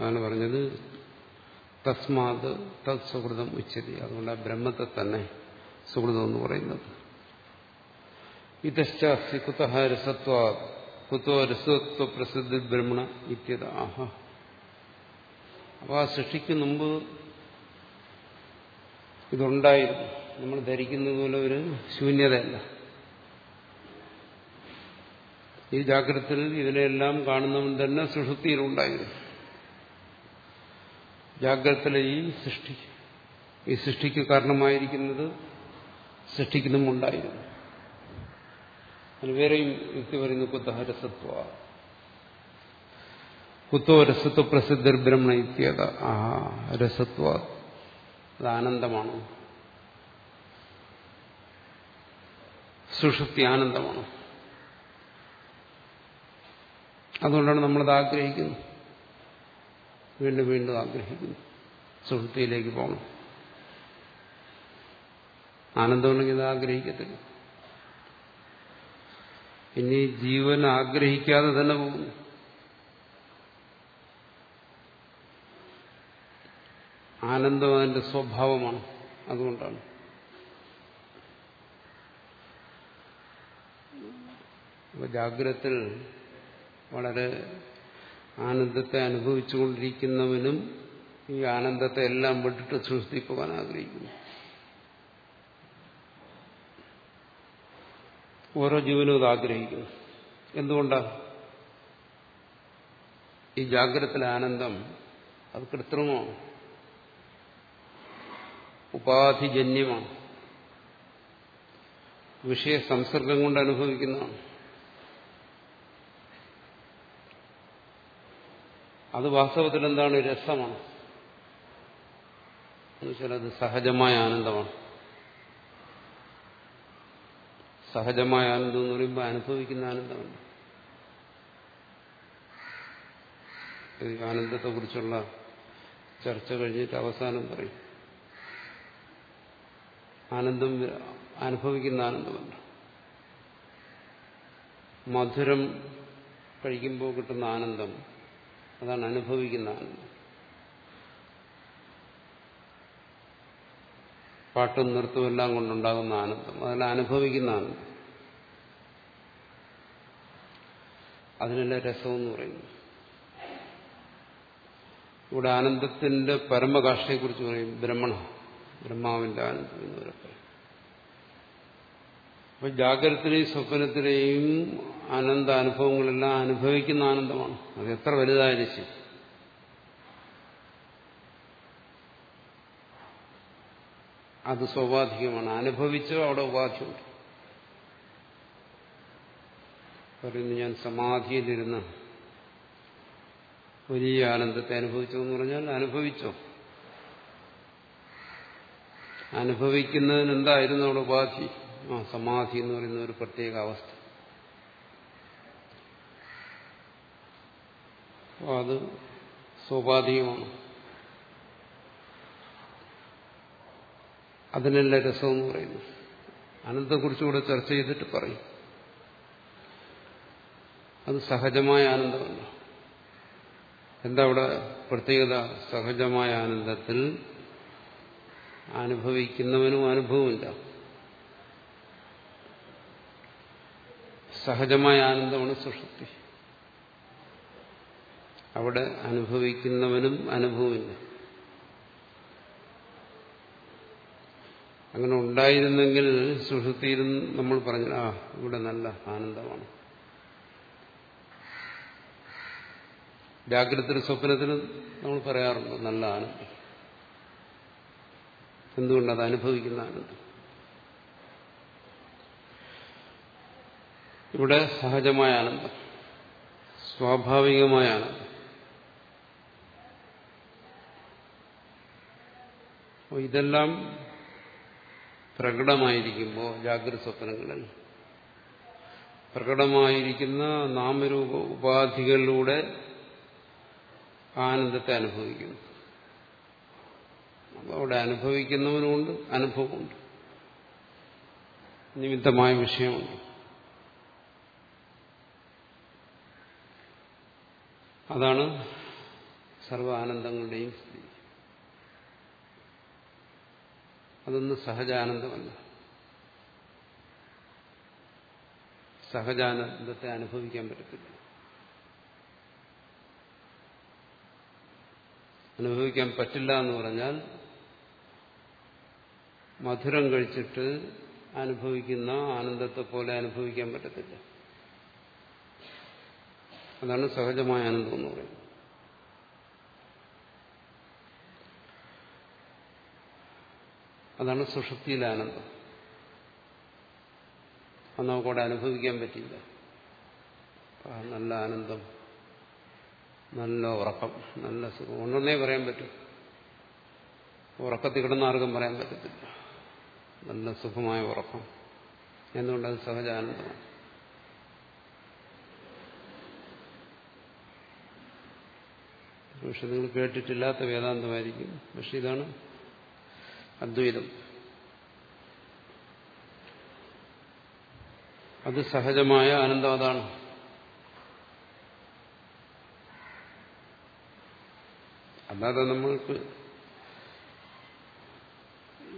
അതാണ് പറഞ്ഞത് തസ്മാത് തത് സുഹൃതം ഉച്ചതി. അതുകൊണ്ട് ആ ബ്രഹ്മത്തെ തന്നെ സുഹൃതം എന്ന് പറയുന്നത്. ഇതശ്ചാസ്തി കുതഹ കുത്തോ രസത്വ പ്രസിദ്ധി ബ്രഹ്മണ ഇത്യത. ആഹ. അപ്പോൾ ആ സൃഷ്ടിക്ക് മുമ്പ് ഇതുണ്ടായിരുന്നു. നമ്മൾ ധരിക്കുന്നത് പോലെ ഒരു ശൂന്യതയല്ല. ഈ ജാഗ്രതത്തിൽ ഇതിനെല്ലാം കാണുന്നവൻ തന്നെ സുഷുപ്തിയിലുണ്ടായിരുന്നു. ജാഗ്രതത്തിലെ ഈ സൃഷ്ടി ഈ സൃഷ്ടിക്ക് കാരണമായിരിക്കുന്നത് സൃഷ്ടിക്കുന്നുമുണ്ടായിരുന്നു അതിന് വേറെയും യുക്തി പറയുന്നു കുത്തഹരസത്വ കുത്തോ രസത്വ പ്രസിദ്ധർ ബ്രഹ്മണ ഇത്യത. ആ രസത്വ. അത് ആനന്ദമാണ്. സുഷുപ്തി ആനന്ദമാണ്. അതുകൊണ്ടാണ് നമ്മളത് ആഗ്രഹിക്കുന്നത്. വീണ്ടും വീണ്ടും ആഗ്രഹിക്കുന്നു. സുഹൃത്തിയിലേക്ക് പോകണം. ആനന്ദമുണ്ടെങ്കിൽ ഇത് ആഗ്രഹിക്കത്തില്ല. ഇനി ജീവൻ ആഗ്രഹിക്കാതെ തന്നെ പോകുന്നു ആനന്ദം അതിന്റെ സ്വഭാവമാണ്. അതുകൊണ്ടാണ്. ജാഗ്രത്തിൽ വളരെ ആനന്ദത്തെ അനുഭവിച്ചുകൊണ്ടിരിക്കുന്നവനും ഈ ആനന്ദത്തെ എല്ലാം വിട്ടിട്ട് സൃഷ്ടി പോകാൻ ആഗ്രഹിക്കുന്നു. ഓരോ ജീവനും ഇത് ആഗ്രഹിക്കുന്നു. എന്തുകൊണ്ടാണ് ഈ ജാഗ്രതത്തിലെ ആനന്ദം അത് കൃത്രിമമാണ് ഉപാധിജന്യമാണ് വിഷയ സംസർഗം കൊണ്ട് അനുഭവിക്കുന്നതാണ് അത് വാസ്തവത്തിൽ എന്താണ് രസമാണ് എന്നുവെച്ചാൽ അത് സഹജമായ ആനന്ദമാണ് സഹജമായ ആനന്ദം എന്ന് പറയുമ്പോൾ അനുഭവിക്കുന്ന ആനന്ദമുണ്ട് ആനന്ദത്തെ കുറിച്ചുള്ള ചർച്ച കഴിഞ്ഞിട്ട് അവസാനം പറയും. ആനന്ദം അനുഭവിക്കുന്ന ആനന്ദമുണ്ട്. മധുരം കഴിക്കുമ്പോൾ കിട്ടുന്ന ആനന്ദം അതാണ് അനുഭവിക്കുന്ന ആനന്ദം. പാട്ടും നൃത്തവും എല്ലാം കൊണ്ടുണ്ടാകുന്ന ആനന്ദം. അതെല്ലാം അനുഭവിക്കുന്ന ആനന്ദം. അതിനെല്ലാം രസമെന്ന് പറയുന്നു. ഇവിടെ ആനന്ദത്തിന്റെ പരമകാഷ്ഠയെക്കുറിച്ച് പറയും ബ്രഹ്മണ ബ്രഹ്മാവിന്റെ ആനന്ദം എന്ന് പറയും. അപ്പൊ ജാഗ്രതത്തിലെയും സ്വപ്നത്തിലെയും ആനന്ദ അനുഭവങ്ങളെല്ലാം അനുഭവിക്കുന്ന ആനന്ദമാണ്. അത് എത്ര വലുതായാലും ശരി. അത് സ്വാഭാവികമാണ്. അനുഭവിച്ചോ അവിടെ ഉപാധിയുണ്ട്. പറയുന്നു ഞാൻ സമാധിയിലിരുന്ന് വലിയ ആനന്ദത്തെ അനുഭവിച്ചോ എന്ന് പറഞ്ഞാൽ അനുഭവിച്ചോ? അനുഭവിക്കുന്നതിന് എന്തായിരുന്നു അവിടെ ഉപാധി? ആ സമാധി എന്ന് പറയുന്ന ഒരു പ്രത്യേക അവസ്ഥ. അത് സ്വാഭാവികമാണ്. അതിനല്ല എന്ന് പറയുന്നു. ആനന്ദത്തെക്കുറിച്ചുകൂടെ ചർച്ച ചെയ്തിട്ട് പറയും. അത് സഹജമായ ആനന്ദമല്ല. എന്താ അവിടെ പ്രത്യേകത? സഹജമായ ആനന്ദത്തിൽ അനുഭവിക്കുന്നവനും അനുഭവമില്ല. സഹജമായ ആനന്ദമാണ് സുഷുപ്തി. അവിടെ അനുഭവിക്കുന്നവനും അനുഭവമില്ല. അങ്ങനെ ഉണ്ടായിരുന്നെങ്കിൽ സുഷുതിയിൽ നമ്മൾ പറഞ്ഞു ആ ഇവിടെ നല്ല ആനന്ദമാണ്. ജാഗ്രത സ്വപ്നത്തിലും നമ്മൾ പറയാറുണ്ട് നല്ല ആനന്ദം. എന്തുകൊണ്ടത് അനുഭവിക്കുന്ന ആനന്ദം? ഇവിടെ സഹജമായ ആനന്ദം സ്വാഭാവികമായ ആനന്ദം. ഇതെല്ലാം പ്രകടമായിരിക്കുമ്പോൾ ജാഗ്രത സ്വപ്നങ്ങളിൽ പ്രകടമായിരിക്കുന്ന നാമരൂപ ഉപാധികളിലൂടെ ആനന്ദത്തെ അനുഭവിക്കുന്നു. അപ്പോൾ അവിടെ അനുഭവിക്കുന്നവനുമുണ്ട് അനുഭവമുണ്ട്. നിമിത്തമായ വിഷയമുണ്ട്. അതാണ് സർവ ആനന്ദങ്ങളുടെയും സ്ഥിതി. അതൊന്നും സഹജാനന്ദമല്ല. സഹജാനന്ദത്തെ അനുഭവിക്കാൻ പറ്റത്തില്ല. അനുഭവിക്കാൻ പറ്റില്ല എന്ന് പറഞ്ഞാൽ മധുരം കഴിച്ചിട്ട് അനുഭവിക്കുന്ന ആനന്ദത്തെ പോലെ അനുഭവിക്കാൻ പറ്റത്തില്ല. അതാണ് സഹജമായ ആനന്ദം എന്ന് പറയുന്നത്. അതാണ് സുഷുപ്തിയിലെ ആനന്ദം അത് നമുക്കവിടെ അനുഭവിക്കാൻ പറ്റില്ല നല്ല ആനന്ദം നല്ല ഉറക്കം നല്ല സുഖം. ഒന്നൊന്നേ പറയാൻ പറ്റും. ഉറക്കത്തിൽ കിടന്ന ആർക്കും പറയാൻ പറ്റത്തില്ല. നല്ല സുഖമായ ഉറക്കം. എന്തുകൊണ്ടത് സഹജാനന്ദമാണ്. പക്ഷെ നിങ്ങൾ കേട്ടിട്ടില്ലാത്ത വേദാന്തമായിരിക്കും. പക്ഷെ ഇതാണ് അദ്വൈതം. അത് സഹജമായ ആനന്ദം അതാണ്. അല്ലാതെ നമ്മൾക്ക്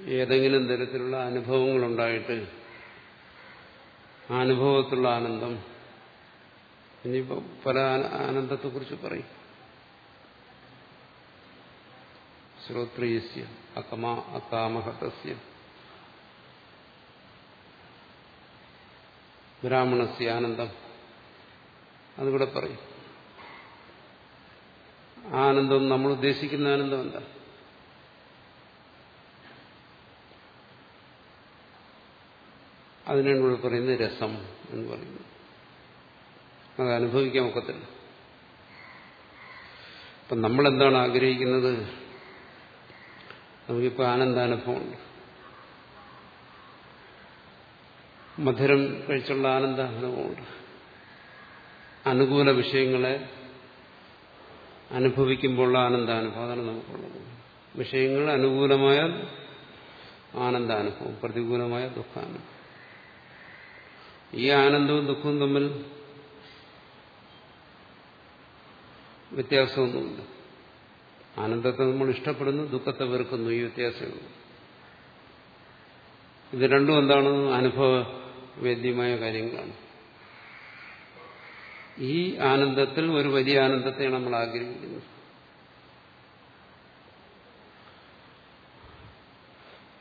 ഏതെങ്കിലും തരത്തിലുള്ള അനുഭവങ്ങളുണ്ടായിട്ട് അനുഭവത്തിലുള്ള ആനന്ദം ഇനിയിപ്പോൾ പല ആനന്ദത്തെക്കുറിച്ച് പറയും. ശ്രോത്രിയസ്യ അകമാ അകാമഹതസ്യ. ബ്രാഹ്മണസ്യ ആനന്ദം. അതിവിടെ പറയും. ആനന്ദം നമ്മൾ ഉദ്ദേശിക്കുന്ന ആനന്ദം എന്താ? അതിനാണ് ഇവിടെ പറയുന്നത് രസം എന്ന് പറയുന്നു അത് അനുഭവിക്കാൻ ഒക്കത്തില്ല. അപ്പം നമ്മളെന്താണ് ആഗ്രഹിക്കുന്നത്? നമുക്കിപ്പോൾ ആനന്ദാനുഭവമുണ്ട് മധുരം കഴിച്ചുള്ള ആനന്ദാനുഭവമുണ്ട്. അനുകൂല വിഷയങ്ങളെ അനുഭവിക്കുമ്പോഴുള്ള ആനന്ദാനുഭവം അതാണ് നമുക്കുള്ളത്. വിഷയങ്ങൾ അനുകൂലമായ ആനന്ദാനുഭവം പ്രതികൂലമായ ദുഃഖാനുഭവം. ഈ ആനന്ദവും ദുഃഖവും തമ്മിൽ വ്യത്യാസമൊന്നുമില്ല. ആനന്ദത്തെ നമ്മൾ ഇഷ്ടപ്പെടുന്നു ദുഃഖത്തെ വെറുക്കുന്നു ഈ വ്യത്യാസമുള്ളൂ ഇത് രണ്ടും എന്താണ് അനുഭവ അനുഭവവേദ്യമായ കാര്യങ്ങളാണ്. ഈ ആനന്ദത്തിൽ ഒരു വലിയ ആനന്ദത്തെ നമ്മൾ ആഗ്രഹിക്കുന്നത്.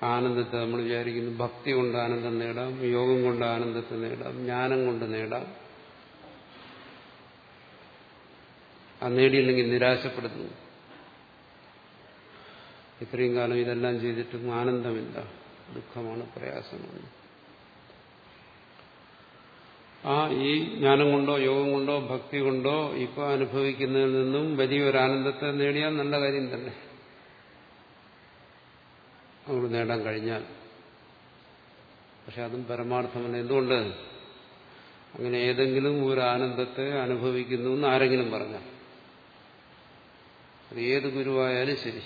ആനന്ദത്തെ നമ്മൾ വിചാരിക്കുന്നു ഭക്തി കൊണ്ട് ആനന്ദം നേടാം യോഗം കൊണ്ട് ആനന്ദത്തെ നേടാം ജ്ഞാനം കൊണ്ട് നേടാം. ആ നേടിയില്ലെങ്കിൽ നിരാശപ്പെടുന്നു. ഇത്രയും കാലം ഇതെല്ലാം ചെയ്തിട്ടും ആനന്ദമില്ല. ദുഃഖമാണ് പ്രയാസമാണ്. ആ ഈ ജ്ഞാനം കൊണ്ടോ യോഗം കൊണ്ടോ ഭക്തി കൊണ്ടോ ഇപ്പൊ അനുഭവിക്കുന്നതിൽ നിന്നും വലിയൊരു ആനന്ദത്തെ നേടിയാൽ നല്ല കാര്യം തന്നെ. അവിടെ നേടാൻ കഴിഞ്ഞാൽ. പക്ഷെ അതും പരമാർത്ഥമല്ല. എന്തുകൊണ്ട്? അങ്ങനെ ഏതെങ്കിലും ഒരു ആനന്ദത്തെ അനുഭവിക്കുന്നു എന്ന് ആരെങ്കിലും പറഞ്ഞാൽ. അത് ഏത് ഗുരുവായാലും ശരി.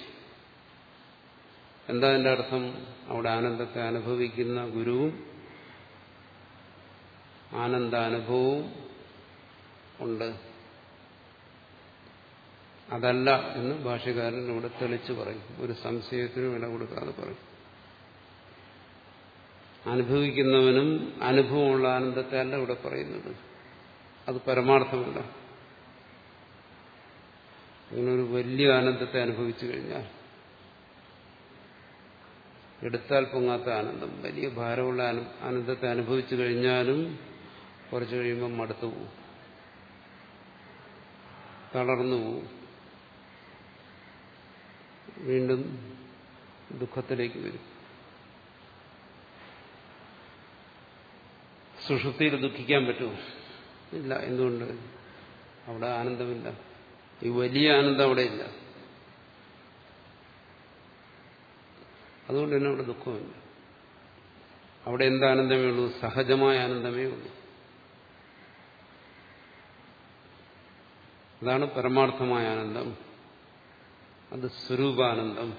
എന്താ എന്റെ അർത്ഥം? അവിടെ ആനന്ദത്തെ അനുഭവിക്കുന്ന ഗുരുവും ആനന്ദാനുഭവവും ഉണ്ട്. അതല്ല എന്ന് ഭാഷകാരൻ ഇവിടെ തെളിച്ചു പറയും. ഒരു സംശയത്തിനും ഇട കൊടുക്കാതെ പറയും. അനുഭവിക്കുന്നവനും അനുഭവമുള്ള ആനന്ദത്തെ അല്ല ഇവിടെ പറയുന്നത്. അത് പരമാർത്ഥമല്ല. ഒരു വലിയ ആനന്ദത്തെ അനുഭവിച്ചു കഴിഞ്ഞാൽ എടുത്താൽ പൊങ്ങാത്ത ആനന്ദം. വലിയ ഭാരമുള്ള ആനന്ദത്തെ അനുഭവിച്ചു കഴിഞ്ഞാലും കുറച്ചു കഴിയുമ്പം മടുത്തു പോവും. തളർന്നു വീണ്ടും ദുഃഖത്തിലേക്ക് വരും. സുഷുപ്തിയിൽ ദുഃഖിക്കാൻ പറ്റുമോ? ഇല്ല. എന്തുകൊണ്ട്? അവിടെ ആനന്ദമില്ല. ഈ വലിയ ആനന്ദം അവിടെ ഇല്ല. അതുകൊണ്ട് തന്നെ അവിടെ ദുഃഖമില്ല അവിടെ എന്താനന്ദമേ ഉള്ളൂ? സഹജമായ ആനന്ദമേ ഉള്ളൂ. അതാണ് പരമാർത്ഥമായ ആനന്ദം. അത് സ്വരൂപാനന്ദം.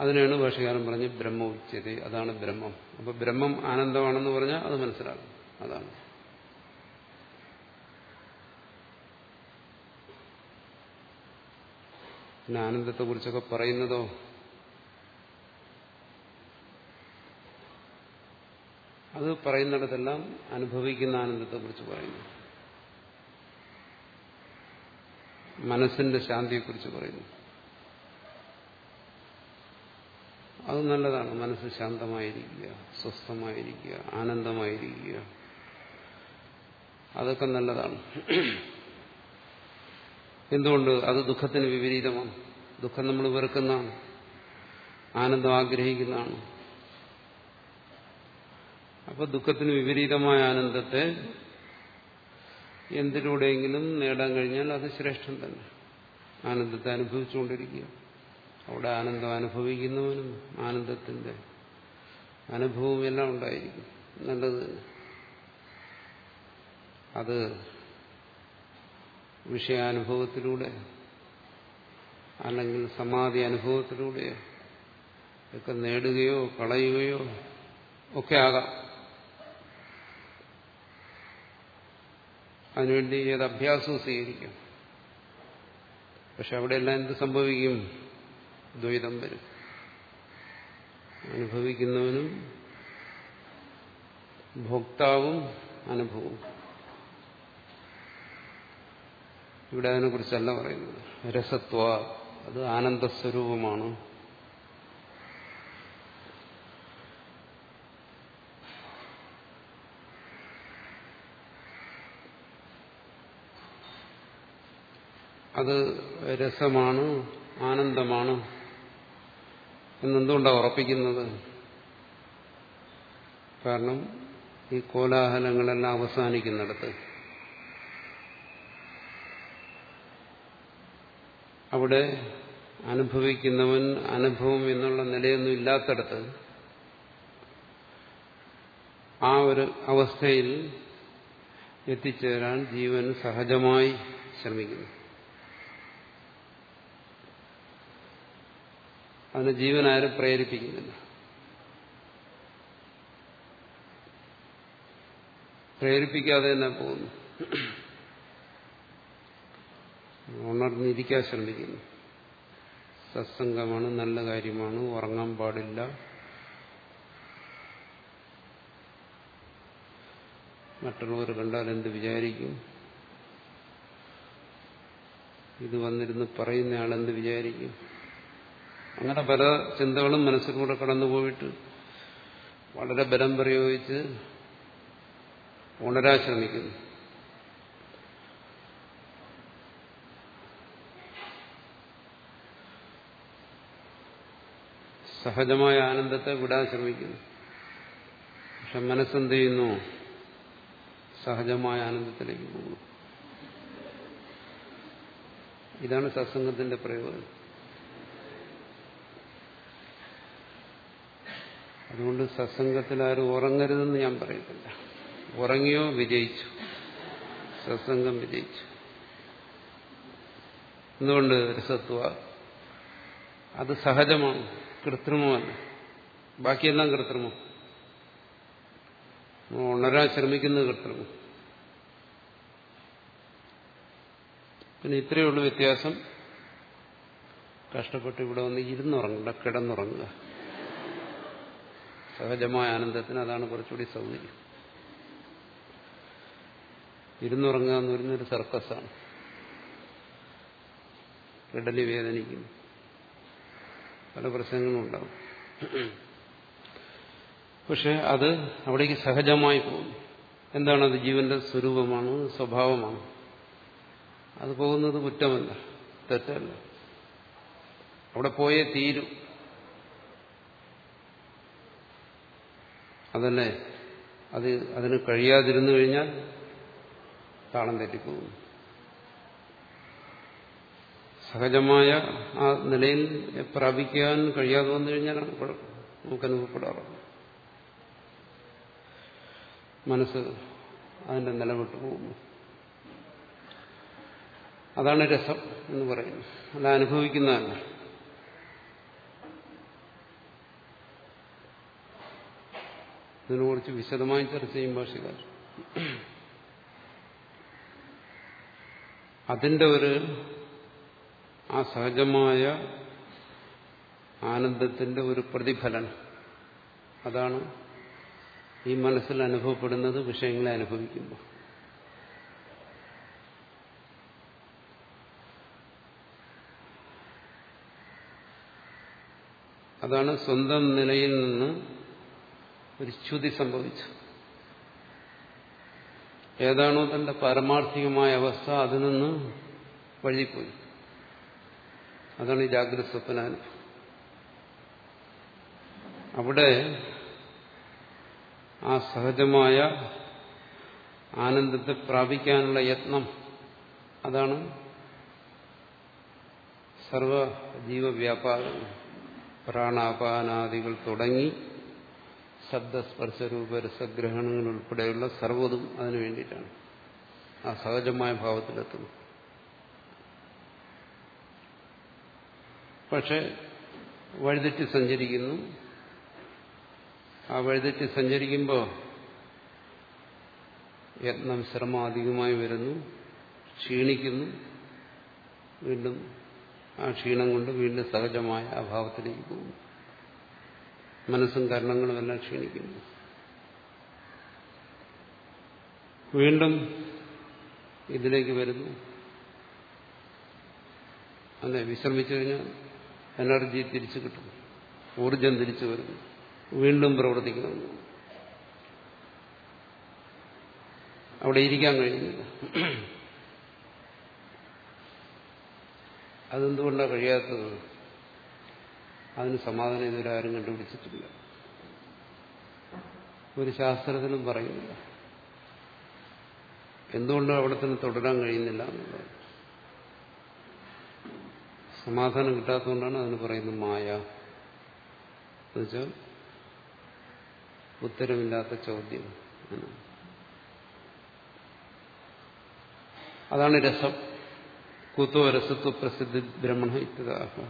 അതിനാണ് ഭാഷകാരൻ പറഞ്ഞ് ബ്രഹ്മ ഉച്ചത്. അതാണ് ബ്രഹ്മം. അപ്പൊ ബ്രഹ്മം ആനന്ദമാണെന്ന് പറഞ്ഞാൽ അത് മനസ്സിലാകും. അതാണ്. പിന്നെ ആനന്ദത്തെക്കുറിച്ചൊക്കെ പറയുന്നതോ? അത് പറയുന്നിടത്തെല്ലാം അനുഭവിക്കുന്ന ആനന്ദത്തെക്കുറിച്ച് പറയുന്നു. മനസ്സിന്റെ ശാന്തിയെക്കുറിച്ച് പറയുന്നു. അത് നല്ലതാണ്. മനസ്സ് ശാന്തമായിരിക്കുക സ്വസ്ഥമായിരിക്കുക ആനന്ദമായിരിക്കുക. അതൊക്കെ നല്ലതാണ്. എന്തുകൊണ്ട് അത് ദുഃഖത്തിന് വിപരീതമാണ്? ദുഃഖം നമ്മൾ വെറുക്കുന്നതാണ്. ആനന്ദം ആഗ്രഹിക്കുന്നതാണ്. അപ്പൊ ദുഃഖത്തിന് വിപരീതമായ ആനന്ദത്തെ എന്തിലൂടെയെങ്കിലും നേടാൻ കഴിഞ്ഞാൽ അത് ശ്രേഷ്ഠം തന്നെ. ആനന്ദത്തെ അനുഭവിച്ചുകൊണ്ടിരിക്കുക. അവിടെ ആനന്ദം അനുഭവിക്കുന്നവനും ആനന്ദത്തിന്റെ അനുഭവവും എല്ലാം ഉണ്ടായിരിക്കും. നല്ലത് അത് വിഷയാനുഭവത്തിലൂടെ അല്ലെങ്കിൽ സമാധി അനുഭവത്തിലൂടെ ഒക്കെ നേടുകയോ കളയുകയോ ഒക്കെ ആകാം. അതിനുവേണ്ടി ഏത് അഭ്യാസവും സ്വീകരിക്കും. പക്ഷെ അവിടെയെല്ലാം എന്ത് സംഭവിക്കും? ദ്വൈതം വരും. അനുഭവിക്കുന്നവനും ഭോക്താവും അനുഭവവും. ഇവിടെ അതിനെക്കുറിച്ചല്ല പറയുന്നത്. രസത്വ അത് ആനന്ദസ്വരൂപമാണ്. അത് രസമാണ് ആനന്ദമാണ് എന്നെന്തുകൊണ്ടാണ് ഉറപ്പിക്കുന്നത്? കാരണം ഈ കോലാഹലങ്ങളെല്ലാം അവസാനിക്കുന്നിടത്ത് അവിടെ അനുഭവിക്കുന്നവൻ അനുഭവം എന്നുള്ള നിലയൊന്നും ഇല്ലാത്തടത്ത് ആ ഒരു അവസ്ഥയിൽ എത്തിച്ചേരാൻ ജീവൻ സഹജമായി ശ്രമിക്കുന്നു. അതിന് ജീവൻ ആരും പ്രേരിപ്പിക്കുന്നില്ല. പ്രേരിപ്പിക്കാതെ തന്നെ പോകുന്നു. ഉണർന്നിരിക്കാൻ ശ്രമിക്കുന്നു. സത്സംഗമാണ് നല്ല കാര്യമാണ് ഉറങ്ങാൻ പാടില്ല. മറ്റുള്ളവർ കണ്ടാൽ എന്ത് വിചാരിക്കും? ഇത് വന്നിരുന്ന് പറയുന്നയാൾ എന്ത് വിചാരിക്കും? അങ്ങനെ പല ചിന്തകളും മനസ്സിലൂടെ കടന്നുപോയിട്ട് വളരെ ബലം പ്രയോഗിച്ച് ഉണരാൻ ശ്രമിക്കുന്നു. സഹജമായ ആനന്ദത്തെ വിടാൻ ശ്രമിക്കുന്നു. പക്ഷെ മനസ്സെന്ത് ചെയ്യുന്നു സഹജമായ ആനന്ദത്തിലേക്ക് പോകുന്നു. ഇതാണ് സത്സംഗത്തിന്റെ പ്രയോജനം. അതുകൊണ്ട് സത്സംഗത്തിൽ ആരും ഉറങ്ങരുതെന്ന് ഞാൻ പറയത്തില്ല. ഉറങ്ങിയോ? വിജയിച്ചു. സത്സംഗം വിജയിച്ചു. എന്തുകൊണ്ട് രസത്വ അത് സഹജമാണ്. കൃത്രിമമല്ല. ബാക്കിയെല്ലാം കൃത്രിമം. ഉണരാൻ ശ്രമിക്കുന്നത് കൃത്രിമം. പിന്നെ ഇത്രയേ ഉള്ളൂ വ്യത്യാസം. കഷ്ടപ്പെട്ട് ഇവിടെ വന്ന് ഇരുന്നുറങ്ങണ്ട കിടന്നുറങ്ങുക. സഹജമായ ആനന്ദത്തിന് അതാണ് കുറച്ചുകൂടി സൗകര്യം. ഇരുന്നുറങ്ങുക എന്ന് പറയുന്നൊരു സർക്കസാണ്. കിടലി വേദനിക്കുന്നു. പല പ്രശ്നങ്ങളും ഉണ്ടാവും പക്ഷെ അത് അവിടേക്ക് സഹജമായി പോകുന്നു. അത് ജീവന്റെ സ്വരൂപമാണ് സ്വഭാവമാണ്. അത് പോകുന്നത് കുറ്റമല്ല തെറ്റല്ല. അവിടെ പോയേ തീരും. അതന്നെ അത് അതിന് കഴിയാതിരുന്നു കഴിഞ്ഞാൽ താളം തെറ്റിപ്പോകുന്നു. സഹജമായ ആ നിലയിൽ പ്രാപിക്കാൻ കഴിയാതെ വന്നു കഴിഞ്ഞാലാണ് നമുക്ക് അനുഭവപ്പെടാറ് മനസ്സ് അതിന്റെ നിലവിട്ട് പോകുന്നു. അതാണ് രസം എന്ന് പറയുന്നത്. അല്ല അനുഭവിക്കുന്നതല്ല. ഇതിനെക്കുറിച്ച് വിശദമായി ചർച്ച ചെയ്യും ഭാഷകാർ. അതിന്റെ ഒരു ആ സഹജമായ ആനന്ദത്തിന്റെ ഒരു പ്രതിഫലനം. അതാണ് ഈ മനസ്സിൽ അനുഭവപ്പെടുന്നത് വിഷയങ്ങളെ അനുഭവിക്കുമ്പോൾ. അതാണ് സ്വന്തം നിലയിൽ നിന്ന് ഒരു ച്യുതി സംഭവിച്ചു ഏതാണോ തന്റെ പരമാർത്ഥികമായ അവസ്ഥ അതിൽ നിന്ന് വഴിപ്പോയി അതാണ് ഈ ജാഗ്രത സ്വപ്നാനുഭവം അവിടെ ആ സഹജമായ ആനന്ദത്തെ പ്രാപിക്കാനുള്ള യത്നം അതാണ് സർവജീവവ്യാപാരം പ്രാണാപാനാദികൾ തുടങ്ങി ശബ്ദസ്പർശരൂപ രസഗ്രഹണങ്ങൾ ഉൾപ്പെടെയുള്ള സർവതും അതിനു വേണ്ടിയിട്ടാണ്. ആ സഹജമായ ഭാവത്തിലെത്തുന്നു. പക്ഷെ വഴിതെറ്റി സഞ്ചരിക്കുന്നു. ആ വഴിതെറ്റി സഞ്ചരിക്കുമ്പോൾ യത്നം ശ്രമം അധികമായി വരുന്നു ക്ഷീണിക്കുന്നു. വീണ്ടും ആ ക്ഷീണം കൊണ്ട് വീണ്ടും സഹജമായ അഭാവത്തിലേക്ക് പോകുന്നു. മനസ്സും കരണങ്ങളും എല്ലാം ക്ഷീണിക്കുന്നു. വീണ്ടും ഇതിലേക്ക് വരുന്നു. അതെ വിശ്രമിച്ചു കഴിഞ്ഞാൽ എനർജി തിരിച്ചു കിട്ടും. ഊർജം തിരിച്ചു വരുന്നു വീണ്ടും പ്രവർത്തിക്കണം. അവിടെ ഇരിക്കാൻ കഴിയുന്നില്ല. അതെന്തുകൊണ്ടാണ് കഴിയാത്തത്? അതിന് സമാധാനം ഇതുവരെ ആരും കണ്ടുപിടിച്ചിട്ടില്ല. ഒരു ശാസ്ത്രത്തിലും പറയുന്നില്ല. എന്തുകൊണ്ടും അവിടെ തന്നെ തുടരാൻ കഴിയുന്നില്ല എന്നുള്ളത്. സമാധാനം കിട്ടാത്തതുകൊണ്ടാണ് അതിന് പറയുന്നത് മായ. എന്നുവെച്ചാൽ ഉത്തരമില്ലാത്ത ചോദ്യം. അതാണ് രസം. കുത്തോ രസത്വ പ്രസിദ്ധി ബ്രഹ്മണ ഇത്യതാഹ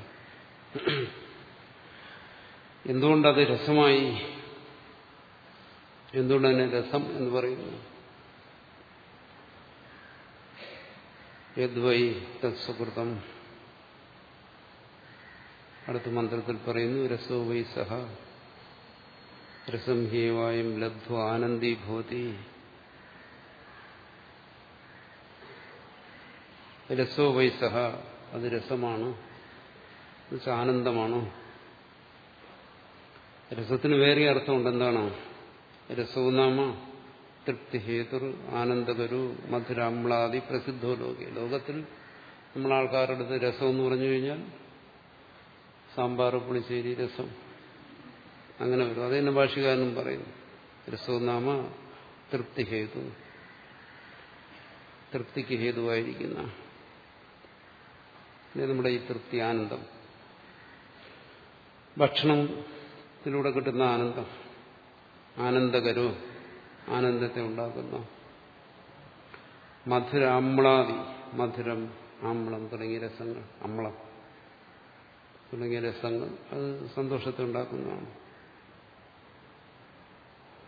എന്തുകൊണ്ടത് രസമായി? എന്തുകൊണ്ട് തന്നെ രസം എന്ന് പറയുന്നു? യദ്വൈ തത്സുകൃതം അടുത്ത മന്ത്രത്തിൽ പറയുന്നു രസോ വൈ സഹ രസം ഹേവായും ലബ്ധ ആനന്ദീഭൂതി രസോ വൈ സഹ അത് രസമാണ്? ആനന്ദമാണോ? രസത്തിന് വേറെ അർത്ഥമുണ്ട് എന്താണോ? രസോനാമ നാമ തൃപ്തിഹേതുർ ആനന്ദകരു മധുരാമ്ലാദി പ്രസിദ്ധോ ലോകെ. ലോകത്തിൽ നമ്മൾ ആൾക്കാരുടെ അടുത്ത് രസം എന്ന് പറഞ്ഞു കഴിഞ്ഞാൽ സാമ്പാർ പുളിശ്ശേരി രസം. അങ്ങനെ വരും. അതന്നെ ഭാഷകാരനും പറയുന്നു. രസവും നാമ തൃപ്തിഹേതു. തൃപ്തിക്ക് ഹേതുവായിരിക്കുന്ന. നമ്മുടെ ഈ തൃപ്തി ആനന്ദം. ഭക്ഷണത്തിലൂടെ കിട്ടുന്ന ആനന്ദം. ആനന്ദകരോ ആനന്ദത്തെ ഉണ്ടാക്കുന്ന. മധുര അമ്ലാദി മധുരം ആമ്ളം തുടങ്ങിയ രസങ്ങൾ അമ്ളം തുടങ്ങിയ രസങ്ങൾ. അത് സന്തോഷത്തെ ഉണ്ടാക്കുന്നതാണ്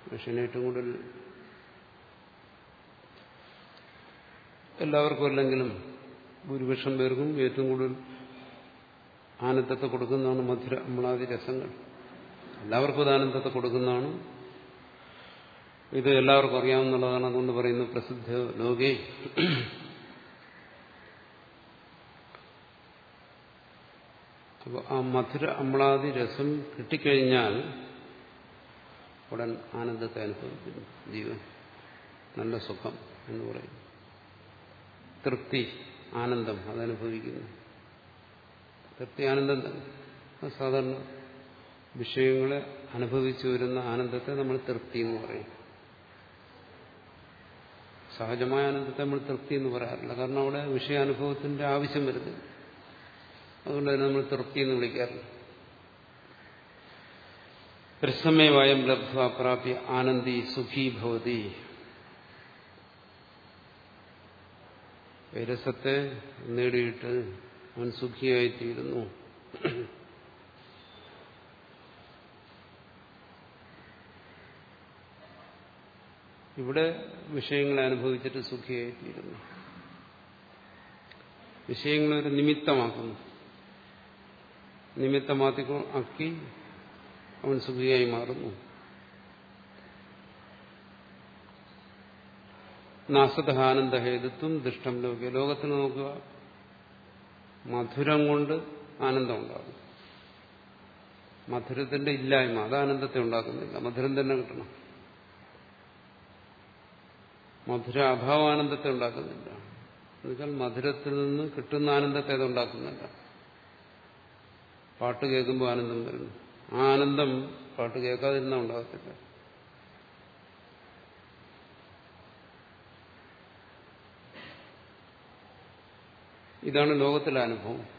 മനുഷ്യന് ഏറ്റവും കൂടുതൽ എല്ലാവർക്കും അല്ലെങ്കിലും ഭൂരിപക്ഷം പേർക്കും ഏറ്റവും കൂടുതൽ ആനന്ദത്തെ കൊടുക്കുന്നതാണ് മധുര അമ്ലാദി രസങ്ങൾ. എല്ലാവർക്കും അത് ആനന്ദത്തെ കൊടുക്കുന്നതാണ്. ഇത് എല്ലാവർക്കും അറിയാവുന്നതാണ്. അതുകൊണ്ട് പറയുന്നു പ്രസിദ്ധ ലോകേ അപ്പോൾ ആ മധുര അമ്ലാദി രസം കിട്ടിക്കഴിഞ്ഞാൽ ഉടൻ ആനന്ദത്തെ അനുഭവിക്കുന്നു. ജീവൻ നല്ല സുഖം എന്ന് പറയും. തൃപ്തി ആനന്ദം അതനുഭവിക്കുന്നു. തൃപ്തി ആനന്ദം തന്നെ. സാധാരണ വിഷയങ്ങളെ അനുഭവിച്ചു വരുന്ന ആനന്ദത്തെ നമ്മൾ തൃപ്തി എന്ന് പറയും. സഹജമായ ആനന്ദത്തെ നമ്മൾ തൃപ്തി എന്ന് പറയാറില്ല. കാരണം അവിടെ വിഷയാനുഭവത്തിന്റെ ആവശ്യം വരുന്നില്ല. അതുകൊണ്ട് തന്നെ നമ്മൾ തൃപ്തി എന്ന് വിളിക്കാറുണ്ട് പരിസമയമായും ലബ്ധ പ്രാപ്യ ആനന്ദി സുഖീ ഭവതി. രസത്തെ നേടിയിട്ട് അവൻ സുഖിയായിത്തീരുന്നു. ഇവിടെ വിഷയങ്ങളെ അനുഭവിച്ചിട്ട് സുഖിയായിത്തീരുന്നു. വിഷയങ്ങളൊരു നിമിത്തമാക്കുന്നു. നിമിത്തമാക്കി അക്കി അവൻ സുഖിയായി മാറുന്നു. നാസദാനന്ദ ഹേതുത്വം ദുഷ്ടം ലോക. ലോകത്തിന് നോക്കുക മധുരം കൊണ്ട് ആനന്ദം ഉണ്ടാകും മധുരത്തിന്റെ ഇല്ലായ്മ അത് ആനന്ദത്തെ ഉണ്ടാക്കുന്നില്ല. മധുരം തന്നെ കിട്ടണം. മധുര അഭാവാനന്ദത്തെ ഉണ്ടാക്കുന്നില്ല. എന്നുവെച്ചാൽ മധുരത്തിൽ നിന്ന് കിട്ടുന്ന ആനന്ദത്തെ അത് ഉണ്ടാക്കുന്നില്ല. പാട്ട് കേൾക്കുമ്പോൾ ആനന്ദം വരുന്നു. ആ ആനന്ദം പാട്ട് കേൾക്കാതിരുന്നാൽ ഉണ്ടാകത്തില്ല. ഇതാണ് ലോകത്തിലെ അനുഭവം.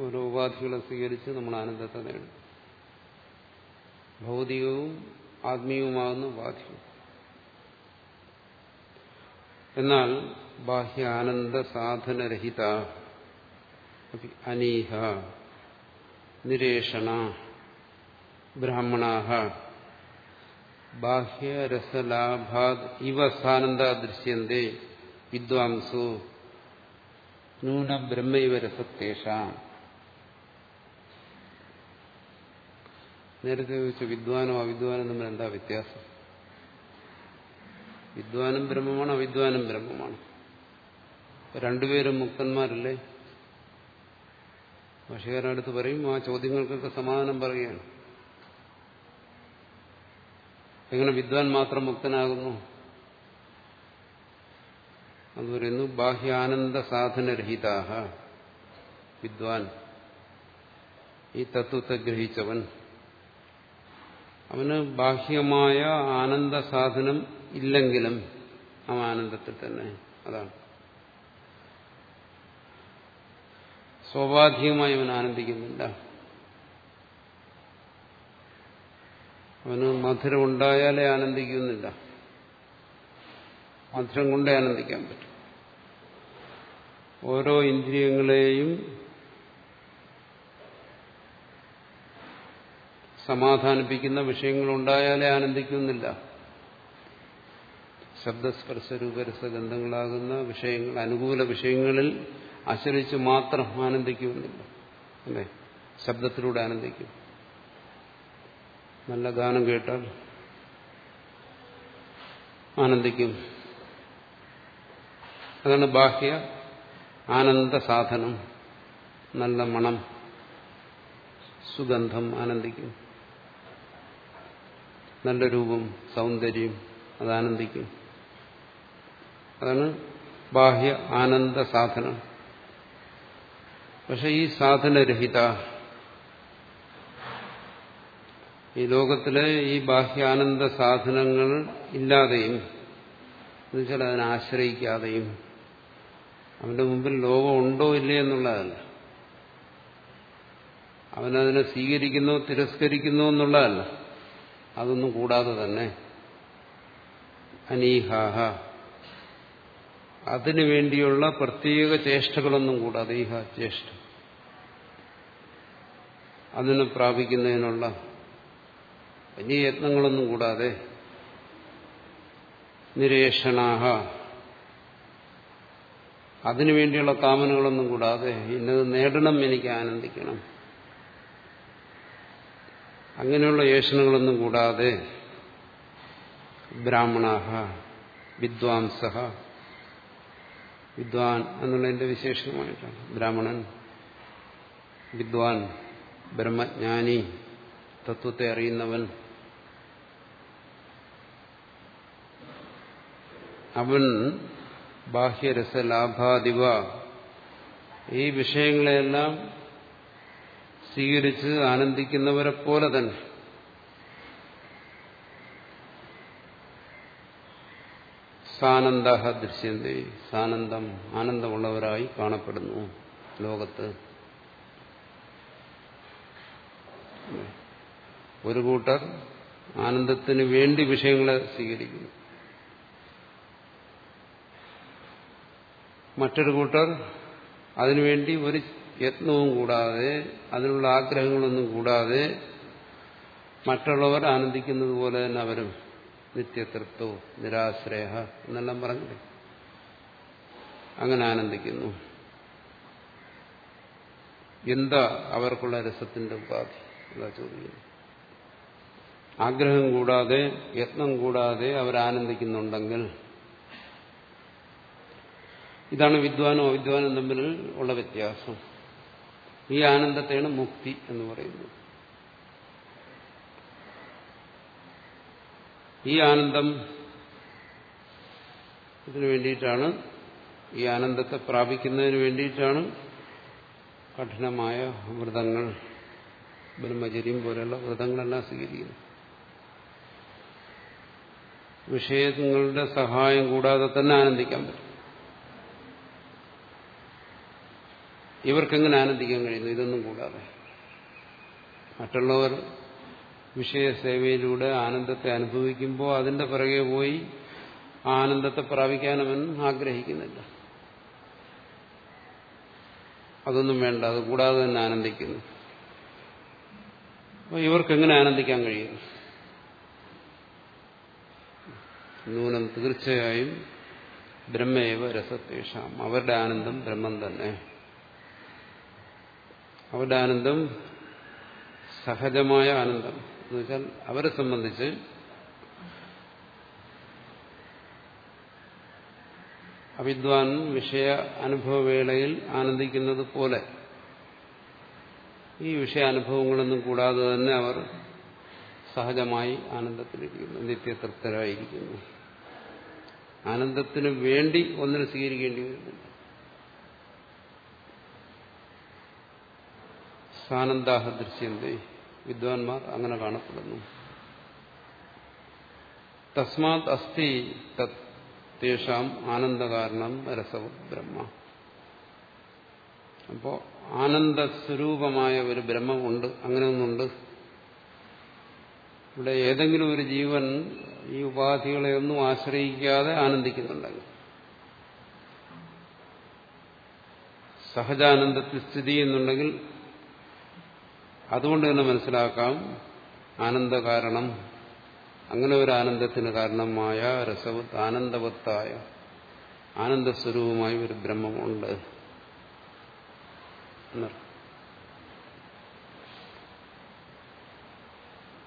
ഓരോ ഉപാധികളെ സ്വീകരിച്ച് നമ്മൾ ആനന്ദത്തെ നേടും. ഭൗതികവും ആത്മീയവുമാകുന്ന ഉപാധികൾ. എന്നാൽ ബാഹ്യ ആനന്ദ സാധനരഹിത അനീഹ നിരേഷണ ബ്രാഹ്മണാഹ ബാഹ്യരസലാഭാദ് ഇവ സാനന്ദ ദൃശ്യന്തേ വിദ്വാംസോ നൂന ബ്രഹ്മൈവ രസത്തേഷ. നേരത്തെ ചോദിച്ചു വിദ്വാനോ അവിദ്വാനോ തമ്മിൽ എന്താ വ്യത്യാസം? വിദ്വാനും ബ്രഹ്മമാണ് അവിദ്വാനും ബ്രഹ്മമാണ്? രണ്ടുപേരും മുക്തന്മാരല്ലേ? ഭാഷകാരടുത്ത് പറയും ആ ചോദ്യങ്ങൾക്കൊക്കെ സമാധാനം പറയുകയാണ്. എങ്ങനെ വിദ്വാൻ മാത്രം മുക്തനാകുന്നു? അത് പറയുന്നു ബാഹ്യാനന്ദ സാധനരഹിതാഹ. വിദ്വാൻ ഈ തത്വത്തെ ഗ്രഹിച്ചവൻ. അവന് ബാഹ്യമായ ആനന്ദ സാധനം ഇല്ലെങ്കിലും ആ ആനന്ദത്തിൽ തന്നെ അതാണ്. സ്വാഭാവികമായി അവൻ ആനന്ദിക്കുന്നില്ല അവന് മധുരം ഉണ്ടായാലേ ആനന്ദിക്കുന്നില്ല. മധുരം കൊണ്ടേ ആനന്ദിക്കാൻ പറ്റും. ഓരോ ഇന്ദ്രിയങ്ങളെയും സമാധാനിപ്പിക്കുന്ന വിഷയങ്ങൾ വിഷയങ്ങളുണ്ടായാലേ ആനന്ദിക്കുന്നില്ല. ശബ്ദസ്പർശ രൂപരസഗന്ധങ്ങളാകുന്ന വിഷയങ്ങൾ അനുകൂല വിഷയങ്ങളിൽ ആശ്രയിച്ച് മാത്രം ആനന്ദിക്കുന്നില്ല. അല്ലേ? ശബ്ദത്തിലൂടെ ആനന്ദിക്കും. നല്ല ഗാനം കേട്ടാൽ ആനന്ദിക്കും. അതാണ് ബാഹ്യ ആനന്ദ സാധനം. നല്ല മണം സുഗന്ധം ആനന്ദിക്കും. നല്ല രൂപം സൗന്ദര്യം അത് ആനന്ദിക്കും. അതാണ് ബാഹ്യ ആനന്ദ സാധനം. പക്ഷെ ഈ സാധനരഹിത ഈ ലോകത്തിലെ ഈ ബാഹ്യാനന്ദ സാധനങ്ങൾ ഇല്ലാതെയും എന്നുവെച്ചാൽ അതിനെ ആശ്രയിക്കാതെയും അവന്റെ മുമ്പിൽ ലോകം ഉണ്ടോ ഇല്ലേ എന്നുള്ളതല്ല. അവനതിനെ സ്വീകരിക്കുന്നു തിരസ്കരിക്കുന്നു എന്നുള്ളതല്ല. അതൊന്നും കൂടാതെ തന്നെ അനീഹാഹ. അതിനു വേണ്ടിയുള്ള പ്രത്യേക ചേഷ്ടകളൊന്നും കൂടാതെ ഈഹ ചേഷ്ട. അതിന് പ്രാപിക്കുന്നതിനുള്ള വലിയ യത്നങ്ങളൊന്നും കൂടാതെ നിരേഷണാഹ. അതിനുവേണ്ടിയുള്ള കാമനകളൊന്നും കൂടാതെ ഇന്നത് നേടണം എനിക്ക് ആനന്ദിക്കണം. അങ്ങനെയുള്ള യേശനങ്ങളൊന്നും കൂടാതെ ബ്രാഹ്മണാഹ വിദ്വാംസ വിദ്വാൻ എന്നുള്ളതിന്റെ വിശേഷണമായിട്ടാണ്. ബ്രാഹ്മണൻ വിദ്വാൻ ബ്രഹ്മജ്ഞാനി തത്വത്തെ അറിയുന്നവൻ അവൻ ബാഹ്യരസലാഭാദിവ. ഈ വിഷയങ്ങളെല്ലാം സ്വീകരിച്ച് ആനന്ദിക്കുന്നവരെ പോലെ തന്നെ സാനന്ദ ദൃശ്യന്തി. സാനന്ദം ആനന്ദമുള്ളവരായി കാണപ്പെടുന്നു ലോകത്ത്. ഒരു കൂട്ടർ ആനന്ദത്തിന് വേണ്ടി വിഷയങ്ങളെ സ്വീകരിക്കുന്നു. മറ്റൊരു കൂട്ടർ അതിനുവേണ്ടി ഒരു യത്നവും കൂടാതെ അതിനുള്ള ആഗ്രഹങ്ങളൊന്നും കൂടാതെ മറ്റുള്ളവർ ആനന്ദിക്കുന്നത് പോലെ തന്നെ അവരും നിത്യതൃപ്തോ നിരാശ്രയ എന്നെല്ലാം പറഞ്ഞില്ലേ അങ്ങനെ ആനന്ദിക്കുന്നു. എന്താ അവർക്കുള്ള രസത്തിന്റെ ഉപാധി? എന്താ ചോദിക്കുന്നു ആഗ്രഹം കൂടാതെ യത്നം കൂടാതെ അവരാനന്ദിക്കുന്നുണ്ടെങ്കിൽ ഇതാണ് വിദ്വാനും അവിദ്വാനും തമ്മിൽ ഉള്ള വ്യത്യാസം. ഈ ആനന്ദത്തെയാണ് മുക്തി എന്ന് പറയുന്നത്. ഈ ആനന്ദം ഇതിനു വേണ്ടിയിട്ടാണ് ഈ ആനന്ദത്തെ പ്രാപിക്കുന്നതിന് വേണ്ടിയിട്ടാണ് കഠിനമായ വ്രതങ്ങൾ ബ്രഹ്മചര്യം പോലെയുള്ള വ്രതങ്ങളെല്ലാം സ്വീകരിക്കുന്നത്. വിഷയങ്ങളുടെ സഹായം കൂടാതെ തന്നെ ആനന്ദിക്കാൻ പറ്റും. ഇവർക്കെങ്ങനെ ആനന്ദിക്കാൻ കഴിയുന്നു? ഇതൊന്നും കൂടാതെ. മറ്റുള്ളവർ വിഷയസേവയിലൂടെ ആനന്ദത്തെ അനുഭവിക്കുമ്പോൾ അതിന്റെ പിറകെ പോയി ആനന്ദത്തെ പ്രാപിക്കാനവൻ ആഗ്രഹിക്കുന്നില്ല. അതൊന്നും വേണ്ട അത് കൂടാതെ തന്നെ ആനന്ദിക്കുന്നു. ഇവർക്ക് എങ്ങനെ ആനന്ദിക്കാൻ കഴിയും? നൂനം തീർച്ചയായും ബ്രഹ്മേവ രസത്തേഷാം. അവരുടെ ആനന്ദം ബ്രഹ്മം തന്നെ. അവരുടെ ആനന്ദം സഹജമായ ആനന്ദം. എന്ന് വെച്ചാൽ അവരെ സംബന്ധിച്ച് അവിദ്വാൻ വിഷയ അനുഭവവേളയിൽ ആനന്ദിക്കുന്നത് പോലെ ഈ വിഷയാനുഭവങ്ങളൊന്നും കൂടാതെ തന്നെ അവർ സഹജമായി ആനന്ദത്തിലിരിക്കുന്നു നിത്യതൃപ്തരായിരിക്കുന്നു. ആനന്ദത്തിന് വേണ്ടി ഒന്നിനെ സ്വീകരിക്കേണ്ടി വരുന്നില്ല. സാനന്ദാഹ ദൃശ്യന്തേ. വിദ്വാൻമാർ അങ്ങനെ കാണപ്പെടുന്നു. തസ്മാത് അസ്ഥി തേഷാം ആനന്ദകാരണം രസവും ബ്രഹ്മ. അപ്പോ ആനന്ദസ്വരൂപമായ ഒരു ബ്രഹ്മമുണ്ട് അങ്ങനെ ഒന്നുണ്ട് ഇവിടെ ഏതെങ്കിലും ഒരു ജീവൻ ഈ ഉപാധികളെ ഒന്നും ആശ്രയിക്കാതെ ആനന്ദിക്കുന്നുണ്ടെങ്കിൽ സഹജാനന്ദത്തിൽ സ്ഥിതി ചെയ്യുന്നുണ്ടെങ്കിൽ അതുകൊണ്ട് തന്നെ മനസ്സിലാക്കാം ആനന്ദകാരണം. അങ്ങനെ ഒരു ആനന്ദത്തിന് കാരണമായ രസവത്ത് ആനന്ദവത്തായ ആനന്ദസ്വരൂപമായ ഒരു ബ്രഹ്മമുണ്ട്.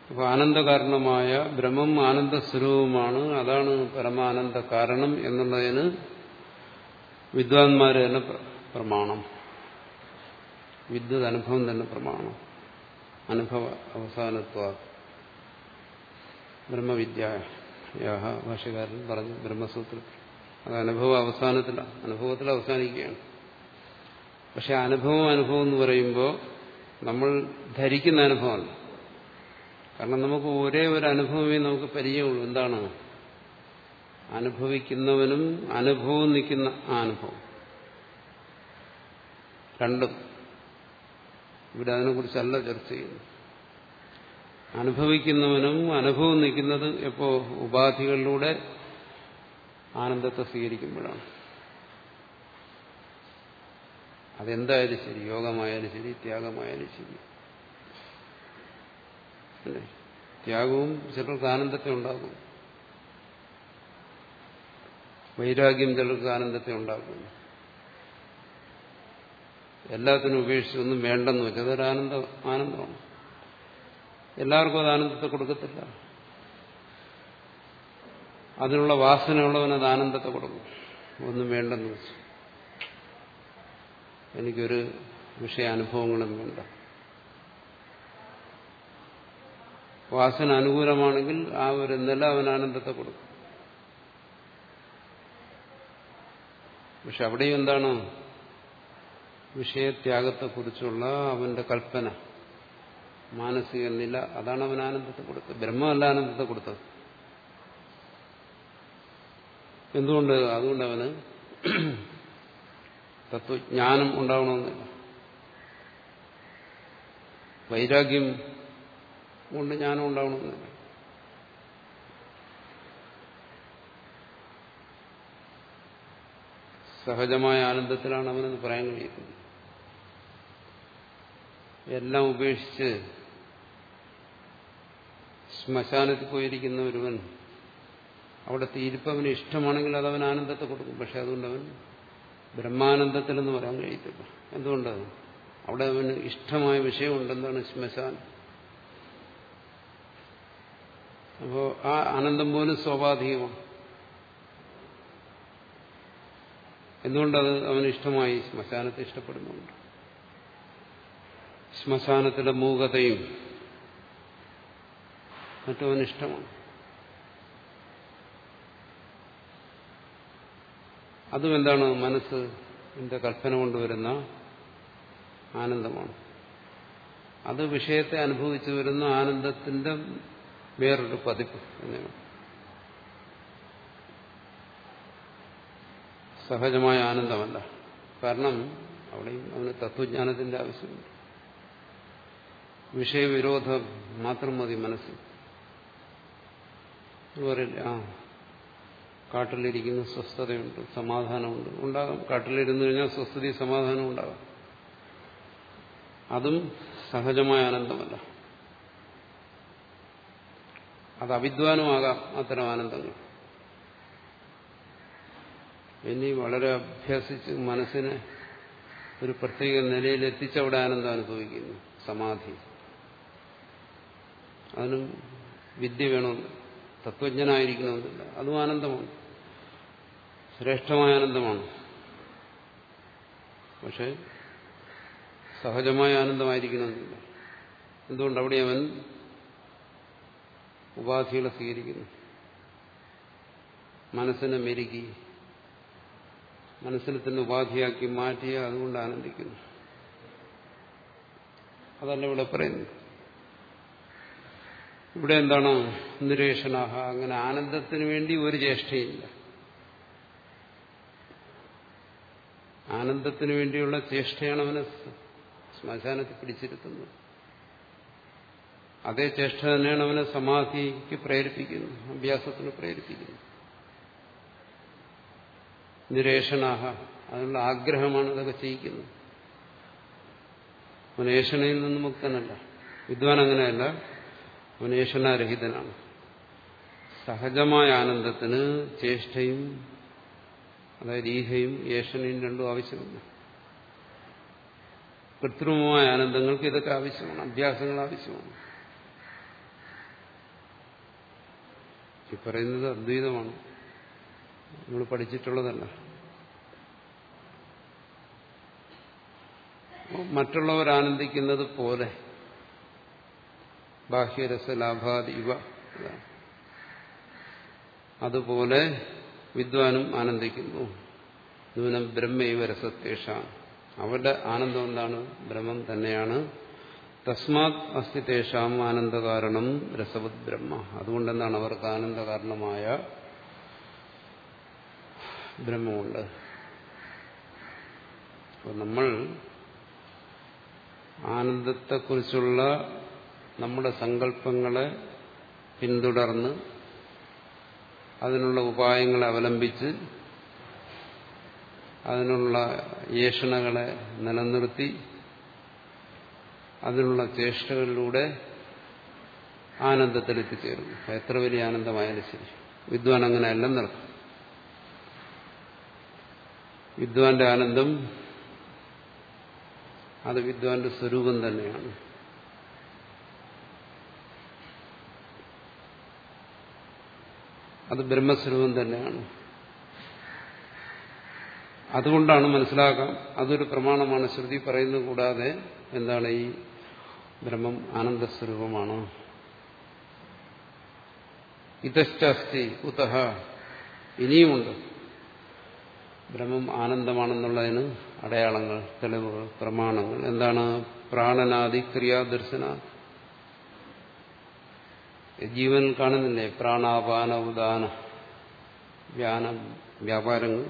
അപ്പൊ ആനന്ദകാരണമായ ബ്രഹ്മം ആനന്ദ ആനന്ദസ്വരൂപമാണ്. അതാണ് പരമാനന്ദ കാരണം എന്നുള്ളതിന് വിദ്വാൻമാര് തന്നെ പ്രമാണം. വിദ്വത് അനുഭവം തന്നെ പ്രമാണം. അനുഭവ അവസാനത്വ ബ്രഹ്മവിദ്യ ഭാഷകാരൻ പറഞ്ഞു ബ്രഹ്മസൂത്രത്തിൽ അത് അനുഭവ അവസാനത്തിലാണ് അനുഭവത്തിൽ അവസാനിക്കുകയാണ്. പക്ഷെ അനുഭവം അനുഭവം എന്ന് പറയുമ്പോൾ നമ്മൾ ധരിക്കുന്ന അനുഭവമല്ല കാരണം നമുക്ക് ഒരേ ഒരു അനുഭവമേ നമുക്ക് പരിചയമുള്ളൂ. എന്താണ്? അനുഭവിക്കുന്നവനും അനുഭവം നിൽക്കുന്ന ആ അനുഭവം. രണ്ടും. ഇവിടെ അതിനെക്കുറിച്ചല്ല ചർച്ച ചെയ്യുന്നു അനുഭവിക്കുന്നവനും അനുഭവം നിൽക്കുന്നത് എപ്പോ ഉപാധികളിലൂടെ ആനന്ദത്തെ സ്വീകരിക്കുമ്പോഴാണ്. അതെന്തായാലും ശരി യോഗമായാലും ശരി ത്യാഗമായാലും ശരി. ത്യാഗവും ചിലർക്ക് ആനന്ദത്തെ ഉണ്ടാക്കും. വൈരാഗ്യം ചിലർക്ക് ആനന്ദത്തെ ഉണ്ടാക്കും. എല്ലാത്തിനും ഉപേക്ഷിച്ച് ഒന്നും വേണ്ടെന്ന് വെച്ചാൽ അതൊരു ആനന്ദ ആനന്ദമാണ്. എല്ലാവർക്കും അത് ആനന്ദത്തെ കൊടുക്കത്തില്ല. അതിനുള്ള വാസനയുള്ളവൻ അത് ആനന്ദത്തെ കൊടുക്കും. ഒന്നും വേണ്ടെന്ന് വെച്ചു. എനിക്കൊരു വിഷയാനുഭവങ്ങളും വേണ്ട. വാസന അനുകൂലമാണെങ്കിൽ ആ ഒരു നില അവൻ ആനന്ദത്തെ കൊടുക്കും. പക്ഷെ അവിടെയും എന്താണ്? വിഷയത്യാഗത്തെക്കുറിച്ചുള്ള അവന്റെ കൽപ്പന. മാനസിക നില അതാണ് അവൻ ആനന്ദത്തെ കൊടുത്തത്. ബ്രഹ്മമല്ല ആനന്ദത്തെ കൊടുത്തത്. എന്തുകൊണ്ട്? അതുകൊണ്ട് അവന് തത്വജ്ഞാനം ഉണ്ടാവണമെന്നില്ല. വൈരാഗ്യം കൊണ്ട് ജ്ഞാനം ഉണ്ടാവണമെന്നില്ല. സഹജമായ ആനന്ദത്തിലാണ് അവനെന്ന് പറയാൻ കഴിയുന്നത് എല്ലാം ഉപേക്ഷിച്ച് ശ്മശാനത്തിൽ പോയിരിക്കുന്ന ഒരുവൻ അവിടെ തീരുപ്പവന് ഇഷ്ടമാണെങ്കിൽ അത് അവൻ ആനന്ദത്തെ കൊടുക്കും. പക്ഷെ അതുകൊണ്ട് അവൻ ബ്രഹ്മാനന്ദത്തിലെന്ന് പറയാൻ കഴിയത്തില്ല. എന്തുകൊണ്ട്? അവിടെ അവന് ഇഷ്ടമായ വിഷയമുണ്ടെന്നാണ് ശ്മശാനം. അപ്പോ ആ ആനന്ദം പോലും സ്വാഭാവികമാണ്. എന്തുകൊണ്ടത് അവന് ഇഷ്ടമായി? ശ്മശാനത്തെ ഇഷ്ടപ്പെടുന്നുണ്ട്. ശ്മശാനത്തിലെ മൂകതയും മറ്റവന് ഇഷ്ടമാണ്. അതും എന്താണ് മനസ്സ് എന്റെ കൽപ്പന കൊണ്ടുവരുന്ന ആനന്ദമാണ്. അത് വിഷയത്തെ അനുഭവിച്ചു വരുന്ന ആനന്ദത്തിന്റെ വേറൊരു പതിപ്പ് എന്നാണ് സഹജമായ ആനന്ദമല്ല. കാരണം അവിടെയും അവന് തത്വജ്ഞാനത്തിന്റെ ആവശ്യമുണ്ട്. വിഷയവിരോധം മാത്രം മതി മനസ്സ് ആ കാട്ടിലിരിക്കുന്ന സ്വസ്ഥതയുണ്ട് സമാധാനമുണ്ട്. ഉണ്ടാകാം കാട്ടിലിരുന്നു കഴിഞ്ഞാൽ സ്വസ്ഥതയും സമാധാനവും ഉണ്ടാകാം. അതും സഹജമായ ആനന്ദമല്ല. അത് അവിദ്വാനുമാകാം അത്തരം ആനന്ദങ്ങൾ. ഇനി വളരെ അഭ്യസിച്ച് മനസ്സിനെ ഒരു പ്രത്യേക നിലയിൽ എത്തിച്ചവിടെ ആനന്ദം അനുഭവിക്കുന്നു? സമാധി. അതിനും വിദ്യ വേണമെന്ന് തത്വജ്ഞനായിരിക്കണമെന്നില്ല അതും ആനന്ദമാണ്. ശ്രേഷ്ഠമായ ആനന്ദമാണ്. പക്ഷെ സഹജമായ ആനന്ദമായിരിക്കണമെന്നില്ല എന്തുകൊണ്ട് അവിടെ അവൻ ഉപാധികളെ സ്വീകരിക്കുന്നു? മനസ്സിനെ മെരുകി മനസ്സിനെ തന്നെ ഉപാധിയാക്കി മാറ്റി അതുകൊണ്ട് ആനന്ദിക്കുന്നു. അതല്ല ഇവിടെ പറയുന്നത്. ഇവിടെ എന്താണ്? നിരേഷനാഹ അങ്ങനെ ആനന്ദത്തിന് വേണ്ടി ഒരു ചേഷ്ടയില്ല ആനന്ദത്തിന് വേണ്ടിയുള്ള ചേഷ്ടയാണ് അവനെ ശ്മശാനത്തിൽ പിടിച്ചിരുത്തുന്നത്. അതേ ചേഷ്ട തന്നെയാണ് അവനെ സമാധിക്ക് പ്രേരിപ്പിക്കുന്നത് അഭ്യാസത്തിന് പ്രേരിപ്പിക്കുന്നത്. നിരേഷനാഹ അതിനുള്ള ആഗ്രഹമാണ് ഇതൊക്കെ ചെയ്യിക്കുന്നത്. അവൻ ഏഷണയിൽ നിന്ന് മുക്തനല്ല. വിദ്വാൻ അങ്ങനെയല്ല. അവൻ സഹജമായ ആനന്ദത്തിന് ചേഷ്ടയും അതായത് ഈഹയും ഏഷണയും രണ്ടും ആവശ്യമില്ല. കൃത്രിമമായ ആനന്ദങ്ങൾക്ക് ഇതൊക്കെ ആവശ്യമാണ്. അഭ്യാസങ്ങൾ ആവശ്യമാണ്. ഈ പറയുന്നത് അദ്വൈതമാണ്. നമ്മൾ പഠിച്ചിട്ടുള്ളതല്ല. മറ്റുള്ളവർ ആനന്ദിക്കുന്നത് പോലെ ബാഹ്യരസലാഭാദി ഇവ. അതുപോലെ വിദ്വാനും ആനന്ദിക്കുന്നു. ദൂനം ബ്രഹ്മൈവ രസത്യേഷ അവരുടെ ആനന്ദം എന്താണ്? ബ്രഹ്മം തന്നെയാണ്. തസ്മാത് അസ്ഥിതേഷാം ആനന്ദകാരണം രസവത് ബ്രഹ്മ. അതുകൊണ്ടെന്താണ് അവർക്ക് ആനന്ദകാരണമായ ബ്രഹ്മമുണ്ട്. അപ്പോൾ നമ്മൾ ആനന്ദത്തെക്കുറിച്ചുള്ള നമ്മുടെ സങ്കല്പങ്ങളെ പിന്തുടർന്ന് അതിനുള്ള ഉപായങ്ങളെ അവലംബിച്ച് അതിനുള്ള ഏഷണകളെ നിലനിർത്തി അതിനുള്ള ചേഷ്ടകളിലൂടെ ആനന്ദത്തിലെത്തിച്ചേരുന്നു. എത്ര വലിയ ആനന്ദമായാലും ശരി. വിദ്വാൻ അങ്ങനെ എല്ലാം നടക്കും. വിദ്വാന്റെ ആനന്ദം അത് വിദ്വാന്റെ സ്വരൂപം തന്നെയാണ്. അത് ബ്രഹ്മസ്വരൂപം തന്നെയാണ്. അതുകൊണ്ടാണ് മനസ്സിലാക്കാം അതൊരു പ്രമാണമാണ്. ശ്രുതി പറയുന്നത് കൂടാതെ എന്താണ് ഈ ബ്രഹ്മം ആനന്ദസ്വരൂപമാണ്. ഇതശ്ചാസ്തി കുതഹ ഇനിയുമുണ്ട്. ബ്രഹ്മം ആനന്ദമാണെന്നുള്ളതിന് അടയാളങ്ങൾ തെളിവുകൾ പ്രമാണങ്ങൾ. എന്താണ് പ്രാണനാദി ക്രിയാദർശന? ജീവൻ കാണുന്നില്ലേ? പ്രാണാപാന ഉദാന വ്യാന വ്യാപാരങ്ങൾ.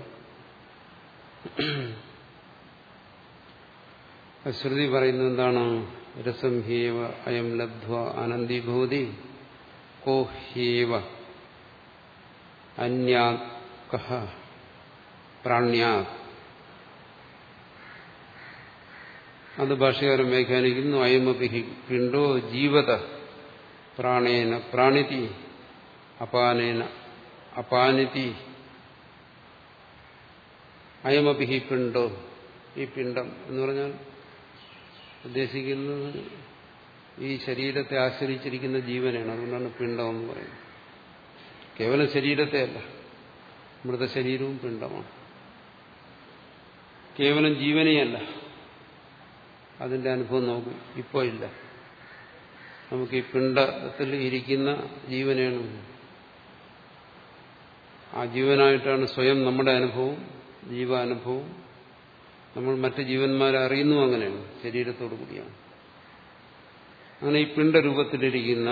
ശ്രുതി പറയുന്നത് എന്താണ്? രസം ഹീവ അയം ലബ്ധ്വ ആനന്ദീഭൂതി കോ ഹീവ അന്യാ പ്രാണ്യാ. അത് ഭാഷകാരം വ്യാഖ്യാനിക്കുന്നു അയമപി പിണ്ടോ ജീവത പ്രാണേന പ്രാണിതി അപാനേന അപാനിതി. അയമപി പിണ്ടോ ഈ പിണ്ടം എന്ന് പറഞ്ഞാൽ ഉദ്ദേശിക്കുന്നത് ഈ ശരീരത്തെ ആശ്രയിച്ചിരിക്കുന്ന ജീവനാണ്. അതുകൊണ്ടാണ് പിണ്ടം എന്ന് പറയുന്നത്. കേവലം ശരീരത്തെ അല്ല മൃതശരീരവും പിണ്ടമാണ്. കേവലം ജീവനെയല്ല. അതിന്റെ അനുഭവം നമുക്ക് ഇപ്പോൾ ഇല്ല. നമുക്ക് ഈ പിണ്ടത്തിൽ ഇരിക്കുന്ന ജീവനെയാണ് ആ ജീവനായിട്ടാണ് സ്വയം നമ്മുടെ അനുഭവം ജീവാനുഭവം നമ്മൾ മറ്റ് ജീവന്മാരെ അറിയുന്നു അങ്ങനെയാണ് ശരീരത്തോടു കൂടിയാണ്. അങ്ങനെ ഈ പിണ്ടരൂപത്തിലിരിക്കുന്ന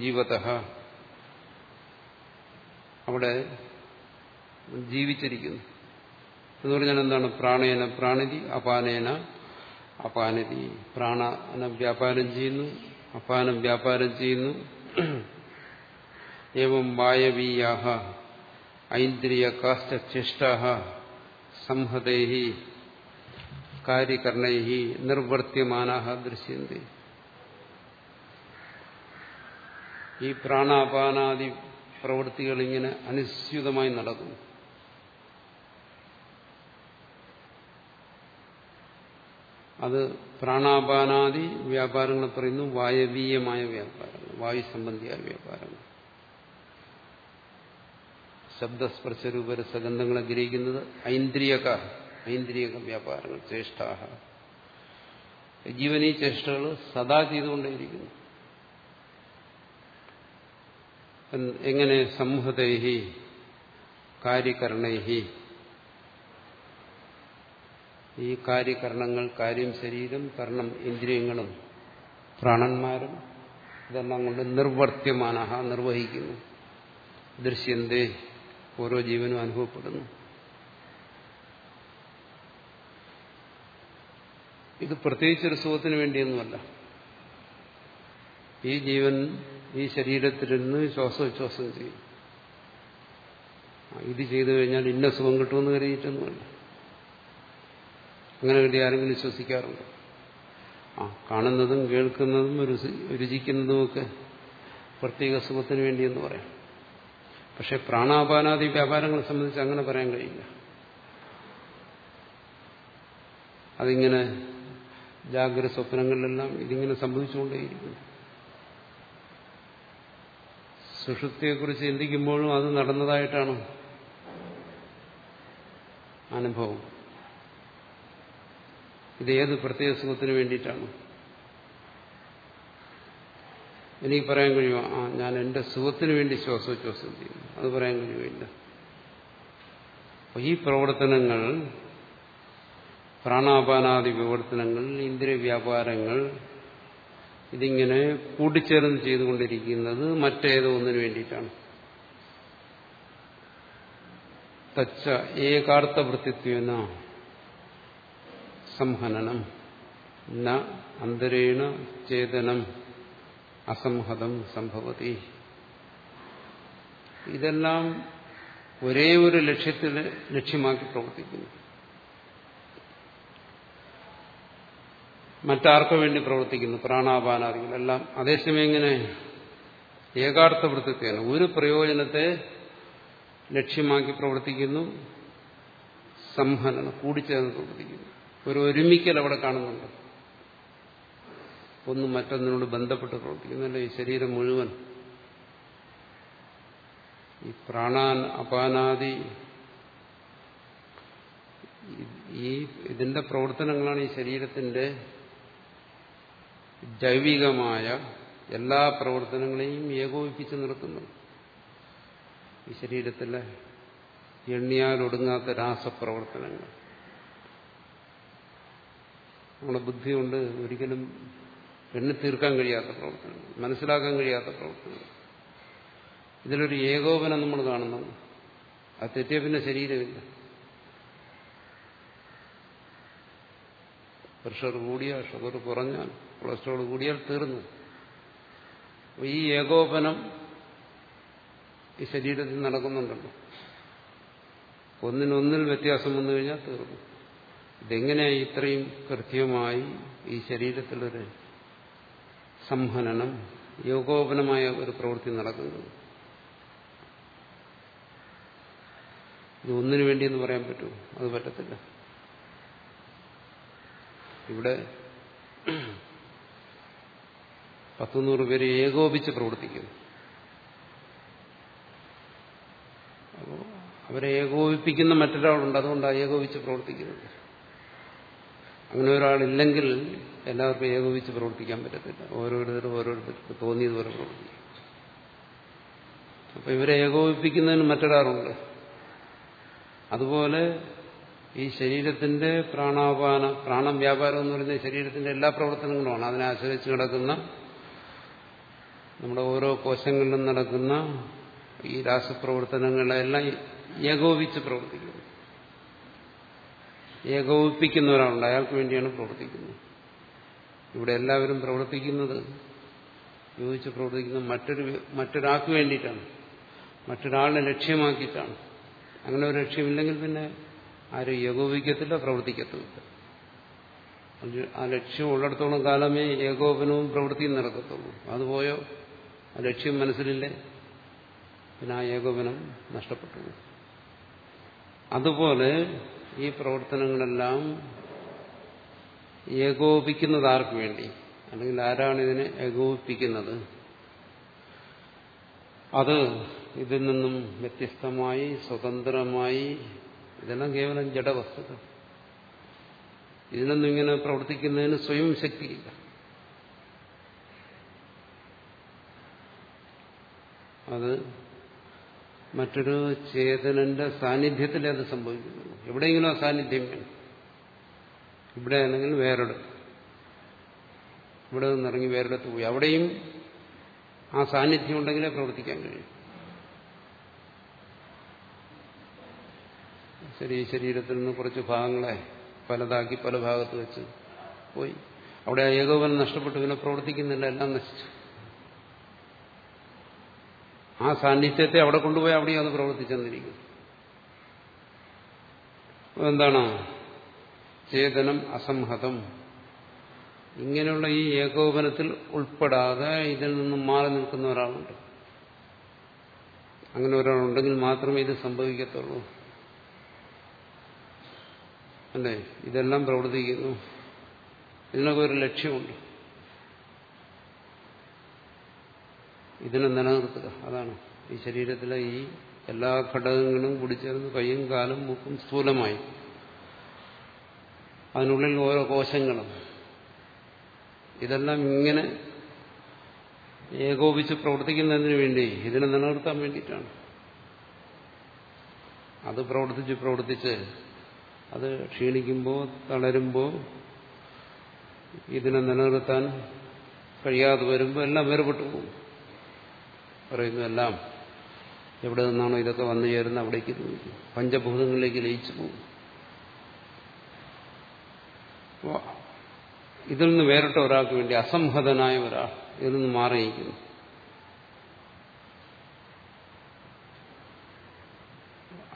ജീവത അവിടെ ജീവിച്ചിരിക്കുന്നു. എന്ന് പറഞ്ഞാൽ എന്താണ് പ്രാണേന പ്രാണിതി അപാനേന അപാനതി. പ്രാണന വ്യാപാരം ചെയ്യുന്നു അപാനം വ്യാപാരം ചെയ്യുന്നു. ഏവം വായവീയാഹ ഐന്ദ്രിയ കാശ്ചേഷ്ട സംഹതൈ കാര്യകർണൈഹി നിർവർത്തിയമാനാഹ ദൃശ്യന്തി. ഈ പ്രാണാപാനാദി പ്രവൃത്തികൾ ഇങ്ങനെ അനുസ്യൂതമായി നടക്കുന്നു. അത് പ്രാണാപാനാദി വ്യാപാരങ്ങൾ പറയുന്നു വായവീയമായ വ്യാപാരങ്ങൾ വായു സംബന്ധിയായ വ്യാപാരങ്ങൾ. ശബ്ദസ്പർശരൂപര സഗന്ധങ്ങളെ ഗ്രഹിക്കുന്നത് ഐന്ദ്രിയക ഐന്ദ്രിയക വ്യാപാരങ്ങൾ ചേഷ്ടാഹ. ജീവനീ ചേഷ്ടകൾ സദാ ചെയ്തുകൊണ്ടേയിരിക്കുന്നു. എങ്ങനെ സംഹതൈഹി കാര്യകരണൈഹി ഈ കാര്യകരണങ്ങൾ കാര്യം ശരീരം കർണം ഇന്ദ്രിയങ്ങളും പ്രാണന്മാരും ഇതെല്ലാം കൊണ്ട് നിർവർത്യമാനഹ നിർവഹിക്കുന്നു. ദൃശ്യന്തേ ഓരോ ജീവനും അനുഭവപ്പെടുന്നു. ഇത് പ്രത്യേകിച്ച് ഒരു സുഖത്തിന് വേണ്ടിയൊന്നുമല്ല. ഈ ജീവൻ ഈ ശരീരത്തിലിരുന്ന് ശ്വാസോച്ഛ്വാസം ചെയ്യും. ഇത് ചെയ്തു കഴിഞ്ഞാൽ ഇന്ന സുഖം കിട്ടുമെന്ന് കരുതിയിട്ടൊന്നുമല്ല. അങ്ങനെ വേണ്ടി ആരെങ്കിലും വിശ്വസിക്കാറുണ്ട്? ആ കാണുന്നതും കേൾക്കുന്നതും രുചിക്കുന്നതുമൊക്കെ പ്രത്യേക സുഖത്തിന് വേണ്ടിയെന്ന് പറയാം. പക്ഷെ പ്രാണാപാനാദി വ്യാപാരങ്ങളെ സംബന്ധിച്ച് അങ്ങനെ പറയാൻ കഴിയില്ല. അതിങ്ങനെ ജാഗ്രത സ്വപ്നങ്ങളിലെല്ലാം ഇതിങ്ങനെ സംഭവിച്ചുകൊണ്ടേയിരിക്കുന്നു. സുഷുപ്തിയെക്കുറിച്ച് ചിന്തിക്കുമ്പോഴും അത് നടന്നതായിട്ടാണ് അനുഭവം. ഇത് ഏത് പ്രത്യേക സുഖത്തിന് വേണ്ടിയിട്ടാണ്? എനിക്ക് പറയാൻ കഴിയുമോ? ആ ഞാൻ എന്റെ സുഖത്തിന് വേണ്ടി ശ്വാസോച്ഛ്വാസം ചെയ്യുന്നു. അത് പറയാൻ കഴിയുമില്ല ഈ പ്രവർത്തനങ്ങൾ പ്രാണാപാനാദി വിവർത്തനങ്ങൾ ഇന്ദ്രിയ വ്യാപാരങ്ങൾ ഇതിങ്ങനെ കൂട്ടിച്ചേർന്ന് ചെയ്തുകൊണ്ടിരിക്കുന്നത് മറ്റേതോ ഒന്നിനു വേണ്ടിയിട്ടാണ്. തച്ച ഏകാർത്ഥവൃത്തിത്വന സംഹനനം ന അന്തരേണ ചേതനം അസംഹതം സംഭവതി. ഇതെല്ലാം ഒരേ ഒരു ലക്ഷ്യത്തിൽ ലക്ഷ്യമാക്കി പ്രവർത്തിക്കുന്നു. മറ്റാർക്കു വേണ്ടി പ്രവർത്തിക്കുന്നു? പ്രാണാപാനാദികൾ എല്ലാം അതേസമയം ഇങ്ങനെ ഏകാർത്ഥ ഒരു പ്രയോജനത്തെ ലക്ഷ്യമാക്കി പ്രവർത്തിക്കുന്നു സംഹനനം കൂടിച്ചേർന്ന് പ്രവർത്തിക്കുന്നു. ഒരു ഒരുമിക്കൽ അവിടെ കാണുന്നുണ്ട്. ഒന്നും മറ്റൊന്നിനോട് ബന്ധപ്പെട്ട് പ്രവർത്തിക്കുന്നില്ല ഈ ശരീരം മുഴുവൻ ഈ പ്രാണാൻ അപാനാദി ഈ ഇതിന്റെ പ്രവർത്തനങ്ങളാണ് ഈ ശരീരത്തിന്റെ ജൈവികമായ എല്ലാ പ്രവർത്തനങ്ങളെയും ഏകോപിപ്പിച്ച് നിർത്തുന്നത്. ഈ ശരീരത്തിലെ എണ്ണിയാലൊടുങ്ങാത്ത രാസപ്രവർത്തനങ്ങൾ. നമ്മുടെ ബുദ്ധി കൊണ്ട് ഒരിക്കലും എണ്ണി തീർക്കാൻ കഴിയാത്ത പ്രവർത്തനം മനസ്സിലാക്കാൻ കഴിയാത്ത പ്രവർത്തനം ഇതിലൊരു ഏകോപനം നമ്മൾ കാണുന്നു. ആ തെറ്റിയ പിന്നെ ശരീരമില്ല. പ്രഷർ കൂടിയാൽ ഷുഗർ കുറഞ്ഞാൽ കൊളസ്ട്രോൾ കൂടിയാൽ തീർന്നു. ഈ ഏകോപനം ഈ ശരീരത്തിൽ നടക്കുന്നുണ്ടല്ലോ. ഒന്നിനൊന്നിൽ വ്യത്യാസം വന്നു കഴിഞ്ഞാൽ തീർന്നു. ഇതെങ്ങനെയായി ഇത്രയും കൃത്യമായി ഈ ശരീരത്തിലൊരു സംഹനനം യോഗോപനമായ ഒരു പ്രവൃത്തി നടക്കുന്നത് ഇത് ഒന്നിനു വേണ്ടിയെന്ന് പറയാൻ പറ്റുമോ അത് പറ്റത്തില്ല. ഇവിടെ പത്തുനൂറ് പേര് ഏകോപിച്ച് പ്രവർത്തിക്കുന്നു അപ്പോൾ അവരെ ഏകോപിപ്പിക്കുന്ന മറ്റൊരാളുണ്ട്. അതുകൊണ്ടാണ് ഏകോപിച്ച് പ്രവർത്തിക്കുന്നത്. അങ്ങനെ ഒരാളില്ലെങ്കിൽ എല്ലാവർക്കും ഏകോപിച്ച് പ്രവർത്തിക്കാൻ പറ്റത്തില്ല. ഓരോരുത്തരും ഓരോരുത്തർക്ക് തോന്നിയതുപോലെ പ്രവർത്തിക്കും. അപ്പൊ ഇവരെ ഏകോപിപ്പിക്കുന്നതിന് മറ്റൊരാളുണ്ട്. അതുപോലെ ഈ ശരീരത്തിന്റെ പ്രാണാപാന പ്രാണം വ്യാപാരം എന്ന് പറയുന്നത് ശരീരത്തിന്റെ എല്ലാ പ്രവർത്തനങ്ങളുമാണ്. അതിനെ ആശ്രയിച്ച് നടക്കുന്ന നമ്മുടെ ഓരോ കോശങ്ങളിലും നടക്കുന്ന ഈ രാസപ്രവർത്തനങ്ങളെല്ലാം ഏകോപിച്ച് പ്രവർത്തിക്കുന്നു. ഏകോപിപ്പിക്കുന്ന ഒരാളുണ്ട് അയാൾക്ക് വേണ്ടിയാണ് പ്രവർത്തിക്കുന്നത്. ഇവിടെ എല്ലാവരും പ്രവർത്തിക്കുന്നത് യോജിച്ച് പ്രവർത്തിക്കുന്നത് മറ്റൊരു മറ്റൊരാൾക്ക് വേണ്ടിയിട്ടാണ്. മറ്റൊരാളിനെ ലക്ഷ്യമാക്കിയിട്ടാണ്. അങ്ങനെ ഒരു ലക്ഷ്യമില്ലെങ്കിൽ പിന്നെ ആരും ഏകോപിക്കത്തില്ല പ്രവർത്തിക്കത്തുമില്ല. ആ ലക്ഷ്യം ഉള്ളിടത്തോളം കാലമേ ഏകോപനവും പ്രവൃത്തിയും നടക്കത്തുള്ളൂ. അതുപോയോ ആ ലക്ഷ്യം മനസ്സിലില്ലേ? പിന്നെ ആ ഏകോപനം നഷ്ടപ്പെട്ടു. അതുപോലെ ഈ പ്രവർത്തനങ്ങളെല്ലാം ഏകോപിക്കുന്നത് ആർക്ക് വേണ്ടി? അല്ലെങ്കിൽ ആരാണ് ഇതിനെ ഏകോപിപ്പിക്കുന്നത്? അത് ഇതിൽ നിന്നും വ്യത്യസ്തമായി സ്വതന്ത്രമായി ഇതെല്ലാം കേവലം ജഡവസ്തുക്കൾ. ഇതിനൊന്നും ഇങ്ങനെ പ്രവർത്തിക്കുന്നതിന് സ്വയം ശക്തിയില്ല അത് മറ്റൊരു ചേതനന്റെ സാന്നിധ്യത്തിൽ അത് സംഭവിക്കുന്നു എവിടെയെങ്കിലും അസാന്നിധ്യം സാന്നിധ്യം വേണം ഇവിടെ ആണെങ്കിൽ വേറൊരിടത്ത് ഇവിടെ നിന്നിറങ്ങി വേറെടുത്ത് പോയി. അവിടെയും ആ സാന്നിധ്യം ഉണ്ടെങ്കിലേ പ്രവർത്തിക്കാൻ കഴിയും. ശരി ശരീരത്തിൽ നിന്ന് കുറച്ച് ഭാഗങ്ങളെ പലതാക്കി പല ഭാഗത്ത് വെച്ച് പോയി. അവിടെ ഏകോപനം നഷ്ടപ്പെട്ടു പിന്നെ പ്രവർത്തിക്കുന്നില്ല എല്ലാം നശിച്ചു. ആ സാന്നിധ്യത്തെ അവിടെ കൊണ്ടുപോയി അവിടെയും അത് പ്രവർത്തിച്ചെന്നിരിക്കും എന്താണ്? ചേതനം അസംഹതം. ഇങ്ങനെയുള്ള ഈ ഏകോപനത്തിൽ ഉൾപ്പെടാതെ ഇതിൽ നിന്നും മാറി നിൽക്കുന്ന ഒരാളുണ്ട്. അങ്ങനെ ഒരാളുണ്ടെങ്കിൽ മാത്രമേ ഇത് സംഭവിക്കത്തുള്ളൂ. അല്ലേ? ഇതെല്ലാം പ്രവർത്തിക്കുന്നു. ഇതിനൊക്കെ ഒരു ലക്ഷ്യമുണ്ട്. ഇതിനെ നിലനിർത്തുക. അതാണ് ഈ ശരീരത്തിലെ ഈ എല്ലാ ഘടകങ്ങളും കൂടിച്ചേർന്ന് കൈയും കാലും മൂക്കും സ്ഥൂലമായി. അതിനുള്ളിൽ ഓരോ കോശങ്ങളും. ഇതെല്ലാം ഇങ്ങനെ ഏകോപിച്ച് പ്രവർത്തിക്കുന്നതിന് വേണ്ടി ഇതിനെ നിലനിർത്താൻ വേണ്ടിയിട്ടാണ്. അത് പ്രവർത്തിച്ച് പ്രവർത്തിച്ച് അത് ക്ഷീണിക്കുമ്പോൾ തളരുമ്പോൾ ഇതിനെ നിലനിർത്താൻ കഴിയാതെ വരുമ്പോൾ എല്ലാം വേർപെട്ടു പോകും. പറയുന്നു എല്ലാം എവിടെ നിന്നാണോ ഇതൊക്കെ വന്നു ചേരുന്ന അവിടേക്ക് പഞ്ചഭൂതങ്ങളിലേക്ക് ലയിച്ചു പോകും. ഇതിൽ നിന്ന് വേറിട്ട ഒരാൾക്ക് വേണ്ടി അസംഹതനായ ഒരാൾ ഇതിൽ നിന്ന് മാറിയിരിക്കുന്നു.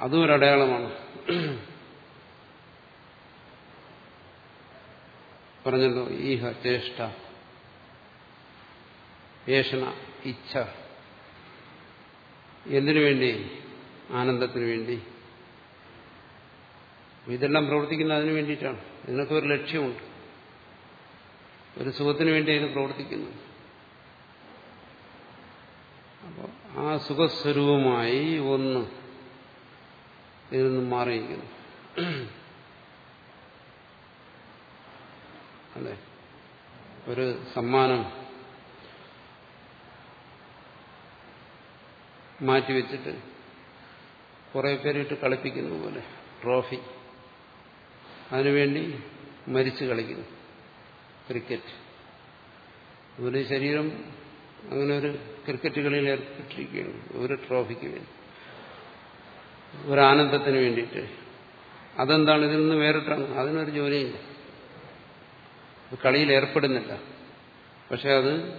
അതും ഒരടയാളമാണ് പറഞ്ഞല്ലോ ഈഹ ചേഷ്ട ഏഷണ ഇച്ഛ. എന്തിനു വേണ്ടി? ആനന്ദത്തിന് വേണ്ടി. ഇതെല്ലാം പ്രവർത്തിക്കുന്ന അതിനു വേണ്ടിയിട്ടാണ്. ഇതിനൊക്കെ ഒരു ലക്ഷ്യമുണ്ട്. ഒരു സുഖത്തിന് വേണ്ടി അതിന് പ്രവർത്തിക്കുന്നു. അപ്പോൾ ആ സുഖസ്വരൂപമായി ഒന്ന് ഇതിൽ നിന്നും മാറിയിരിക്കുന്നു. അതെ ഒരു സമ്മാനം മാറ്റിവെച്ചിട്ട് കുറെ പേരിട്ട് കളിപ്പിക്കുന്ന പോലെ ട്രോഫി. അതിനുവേണ്ടി മരിച്ചു കളിക്കുന്നു ക്രിക്കറ്റ്. അതുപോലെ ശരീരം അങ്ങനെ ഒരു ക്രിക്കറ്റ് കളിയിൽ ഏർപ്പെട്ടിരിക്കുകയാണ് ഒരു ട്രോഫിക്ക് വേണ്ടി. ഒരു ആനന്ദത്തിന് വേണ്ടിയിട്ട്. അതെന്താണ്? ഇതിൽ നിന്ന് വേറിട്ടാണ് അതിനൊരു ജോലിയില്ല. കളിയിൽ ഏർപ്പെടുന്നില്ല. പക്ഷെ അത്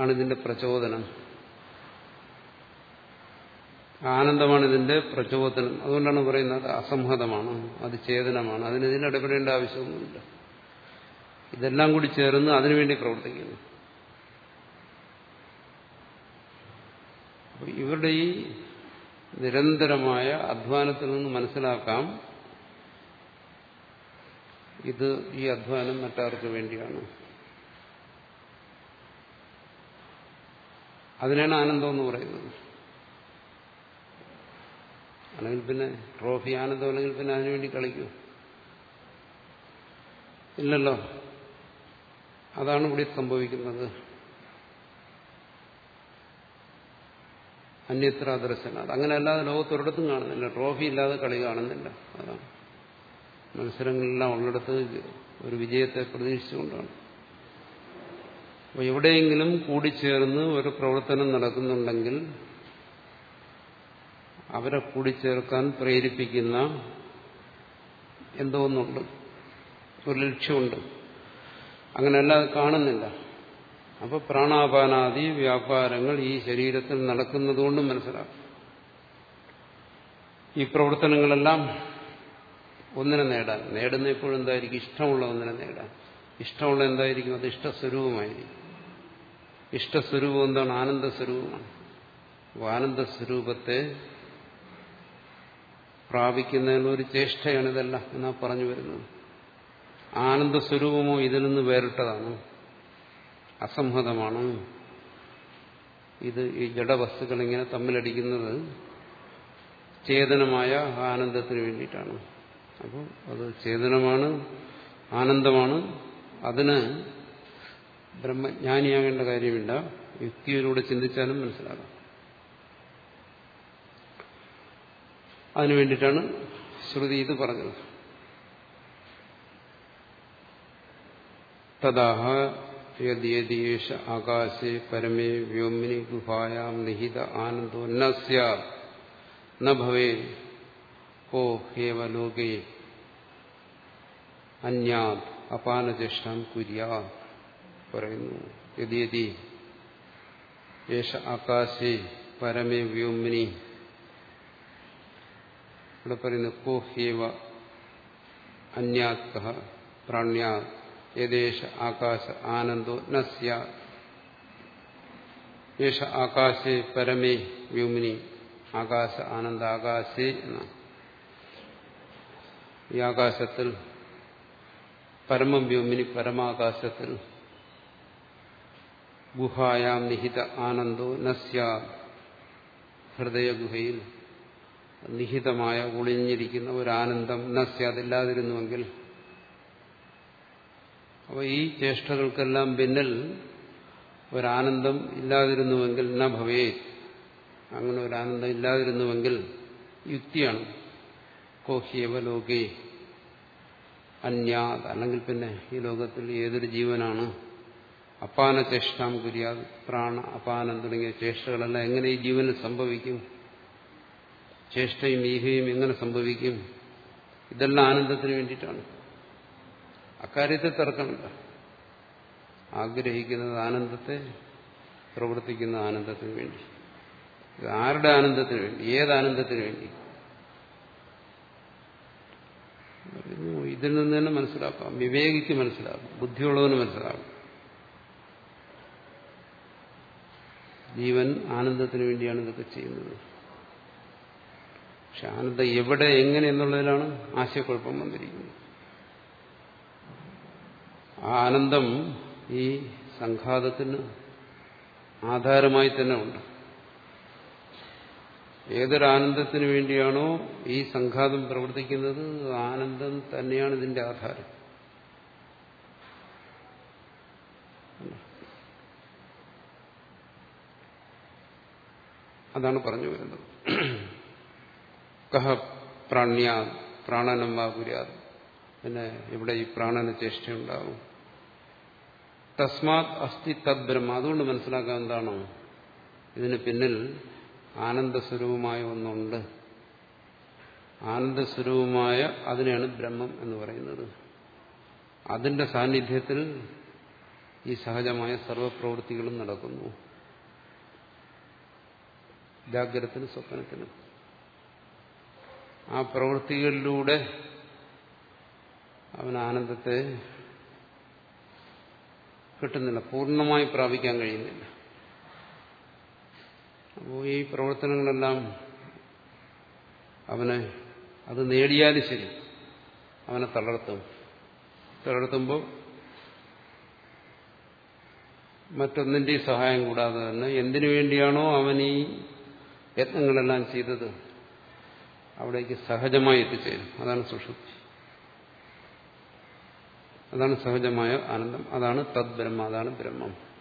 ആണ് ഇതിന്റെ പ്രചോദനം. ആനന്ദമാണ് ഇതിന്റെ പ്രചോദനം. അതുകൊണ്ടാണ് പറയുന്നത് അസംഹതമാണ് അത് ചേതനമാണ് അതിന് ഇതിന് ഇടപെടേണ്ട ആവശ്യമൊന്നുമില്ല. ഇതെല്ലാം കൂടി ചേർന്ന് അതിനുവേണ്ടി പ്രവർത്തിക്കുന്നു. ഇവരുടെ ഈ നിരന്തരമായ അധ്വാനത്തിൽ നിന്ന് മനസ്സിലാക്കാം. ഇത് ഈ അധ്വാനം മറ്റാർക്ക് വേണ്ടിയാണ്? അതിനാണ് ആനന്ദം എന്ന് പറയുന്നത്. അല്ലെങ്കിൽ പിന്നെ ട്രോഫി ആനന്ദം അല്ലെങ്കിൽ പിന്നെ അതിനുവേണ്ടി കളിക്കൂ. ഇല്ലല്ലോ. അതാണ് ഇവിടെ സംഭവിക്കുന്നത്. അന്യത്ര ദർശന അങ്ങനെ അല്ലാതെ ലോകത്തൊരിടത്തും കാണുന്നില്ല. ട്രോഫി ഇല്ലാതെ കളി കാണുന്നില്ല. അതാണ്. മത്സരങ്ങളെല്ലാം ഉള്ളിടത്ത് ഒരു വിജയത്തെ പ്രതീക്ഷിച്ചുകൊണ്ടാണ്. അപ്പോൾ എവിടെയെങ്കിലും കൂടിച്ചേർന്ന് ഒരു പ്രവർത്തനം നടക്കുന്നുണ്ടെങ്കിൽ അവരെ കൂടിച്ചേർക്കാൻ പ്രേരിപ്പിക്കുന്ന എന്തോ ഒന്നുണ്ട് ഒരു ലക്ഷ്യമുണ്ട്. അങ്ങനെയല്ലാതെ കാണുന്നില്ല. അപ്പോൾ പ്രാണാപാനാദി വ്യാപാരങ്ങൾ ഈ ശരീരത്തിൽ നടക്കുന്നതുകൊണ്ടും മനസ്സിലാക്കും. ഈ പ്രവർത്തനങ്ങളെല്ലാം ഒന്നിനെ നേടാൻ. നേടുന്ന ഇപ്പോഴും എന്തായിരിക്കും? ഇഷ്ടമുള്ള ഒന്നിനെ നേടാൻ. ഇഷ്ടമുള്ള എന്തായിരിക്കും? അത് ഇഷ്ടസ്വരൂപമായിരിക്കും. ഇഷ്ടസ്വരൂപം എന്താണ്? ആനന്ദസ്വരൂപമാണ്. ആനന്ദസ്വരൂപത്തെ പ്രാപിക്കുന്നതിനൊരു ചേഷ്ടയാണ് ഇതല്ല എന്നാ പറഞ്ഞു വരുന്നത്. ആനന്ദ സ്വരൂപമോ ഇതിൽ നിന്ന് വേറിട്ടതാണ്. അസംഹതമാണ്. ഇത് ഈ ജഡവസ്തുക്കൾ ഇങ്ങനെ തമ്മിലടിക്കുന്നത് ചേതനമായ ആനന്ദത്തിന് വേണ്ടിയിട്ടാണ്. അപ്പോൾ അത് ചേതനമാണ് ആനന്ദമാണ്. അതിന് ബ്രഹ്മജ്ഞാനിയാകേണ്ട കാര്യമില്ല. യുക്തിയിലൂടെ ചിന്തിച്ചാലും മനസ്സിലാകാം. അതിനു വേണ്ടിയിട്ടാണ് ശ്രുതി ഇത് പറഞ്ഞത്. തഥാഹ യദ്യേഷ ആകാശേ പരമേ വ്യോമിനി ഗുഹായാം നിഹിത ആനന്ദോ ന സ്യാത് ന ഭവേ കോ ഹേവ ലോകേ അന്യാത് അപാനചേഷ്ടം കുര്യാ പറയുന്നു. യദ്യതി യേശ ആകാശേ പരമേ വ്യോമിനി ഇവിടെ പറയുന്നു കോ ഹേവ അന്യാത് പ്രാണ്യാ യദേശ ആകാശ ആനന്ദോ നസ്യ. യേശ ആകാശേ പരമേ വ്യോമിനി ആകാശ ആനന്ദ ആകാശേ എന്ന ഈ ആകാശത്തിൽ പരമം വ്യോമിനി പരമാകാശത്തിൽ ഗുഹായാം നിഹിത ആനന്ദോ നസ്യ ഹൃദയഗുഹയിൽ നിഹിതമായ ഒളിഞ്ഞിരിക്കുന്ന ഒരു ആനന്ദം നസ്യ അതില്ലാതിരുന്നുവെങ്കിൽ. അപ്പോൾ ഈ ചേഷ്ടകൾക്കെല്ലാം പിന്നിൽ ഒരാനന്ദം ഇല്ലാതിരുന്നുവെങ്കിൽ ന ഭവേ. അങ്ങനെ ഒരു ആനന്ദം ഇല്ലാതിരുന്നുവെങ്കിൽ യുക്തിയാണ്. കോഹ്യവ ലോകേ. അന്യാത്. അല്ലെങ്കിൽ പിന്നെ ഈ ലോകത്തിൽ ഏതൊരു ജീവനാണ്? അപാന ചേഷ്ടാം കുര്യാത് പ്രാണ അപാനം തുടങ്ങിയ ചേഷ്ടകളെല്ലാം എങ്ങനെ ഈ ജീവന് സംഭവിക്കും? ചേഷ്ടയും ഈഹയും എങ്ങനെ സംഭവിക്കും? ഇതെല്ലാം ആനന്ദത്തിന് വേണ്ടിയിട്ടാണ്. അക്കാര്യത്തിൽ തർക്കമില്ല. ആഗ്രഹിക്കുന്നത് ആനന്ദത്തെ പ്രവർത്തിക്കുന്ന ആനന്ദത്തിന് വേണ്ടി. ആരുടെ ആനന്ദത്തിന് വേണ്ടി? ഏത് ആനന്ദത്തിന് വേണ്ടി? ഇതിൽ നിന്ന് തന്നെ മനസ്സിലാക്കാം. വിവേകിക്ക് മനസ്സിലാക്കാം. ബുദ്ധിയുള്ളവന് മനസ്സിലാകും ജീവൻ ആനന്ദത്തിന് വേണ്ടിയാണ് ഇതൊക്കെ ചെയ്യുന്നത്. പക്ഷെ ആനന്ദ എവിടെ എങ്ങനെ എന്നുള്ളതിലാണ് ആശയക്കുഴപ്പം വന്നിരിക്കുന്നത്. ആ ആനന്ദം ഈ സംഘാതത്തിന് ആധാരമായി തന്നെ ഉണ്ട്. ഏതൊരു ആനന്ദത്തിന് വേണ്ടിയാണോ ഈ സംഘാതം പ്രവർത്തിക്കുന്നത് ആനന്ദം തന്നെയാണ് ഇതിന്റെ ആധാരം. അതാണ് പറഞ്ഞു വരുന്നത്. കഹ പ്രാണ്യ പ്രാണനം വാകുര്യാത് പിന്നെ ഇവിടെ ഈ പ്രാണന ചേഷ്ടയുണ്ടാവും തസ്മാത് അസ്ഥി തദ്ബ്രഹ്മ അതുകൊണ്ട് മനസ്സിലാക്കാൻ എന്താണോ? ഇതിന് പിന്നിൽ ആനന്ദസ്വരൂപമായ ഒന്നുണ്ട്. ആനന്ദസ്വരൂപമായ അതിനെയാണ് ബ്രഹ്മം എന്ന് പറയുന്നത്. അതിന്റെ സാന്നിധ്യത്തിൽ ഈ സഹജമായ സർവപ്രവൃത്തികളും നടക്കുന്നു. ജാഗ്രതത്തിനും സ്വപ്നത്തിനും. ആ പ്രവൃത്തികളിലൂടെ അവൻ ആനന്ദത്തെ കിട്ടുന്നില്ല പൂർണമായി പ്രാപിക്കാൻ കഴിയുന്നില്ല. അപ്പോൾ ഈ പ്രവർത്തനങ്ങളെല്ലാം അവന് അത് നേടിയാലും ശരി അവനെ തളർത്തും. തളർത്തുമ്പോൾ മറ്റൊന്നിന്റെയും സഹായം കൂടാതെ തന്നെ എന്തിനു വേണ്ടിയാണോ അവൻ ഈ യത്നങ്ങളെല്ലാം ചെയ്തത്? അവിടേക്ക് സഹജമായി എത്തിച്ചേരും. അതാണ് സുഷുപ്തി. അതാണ് സഹജമായ ആനന്ദം. അതാണ് തദ്ബ്രഹ്മ. അതാണ് ബ്രഹ്മം.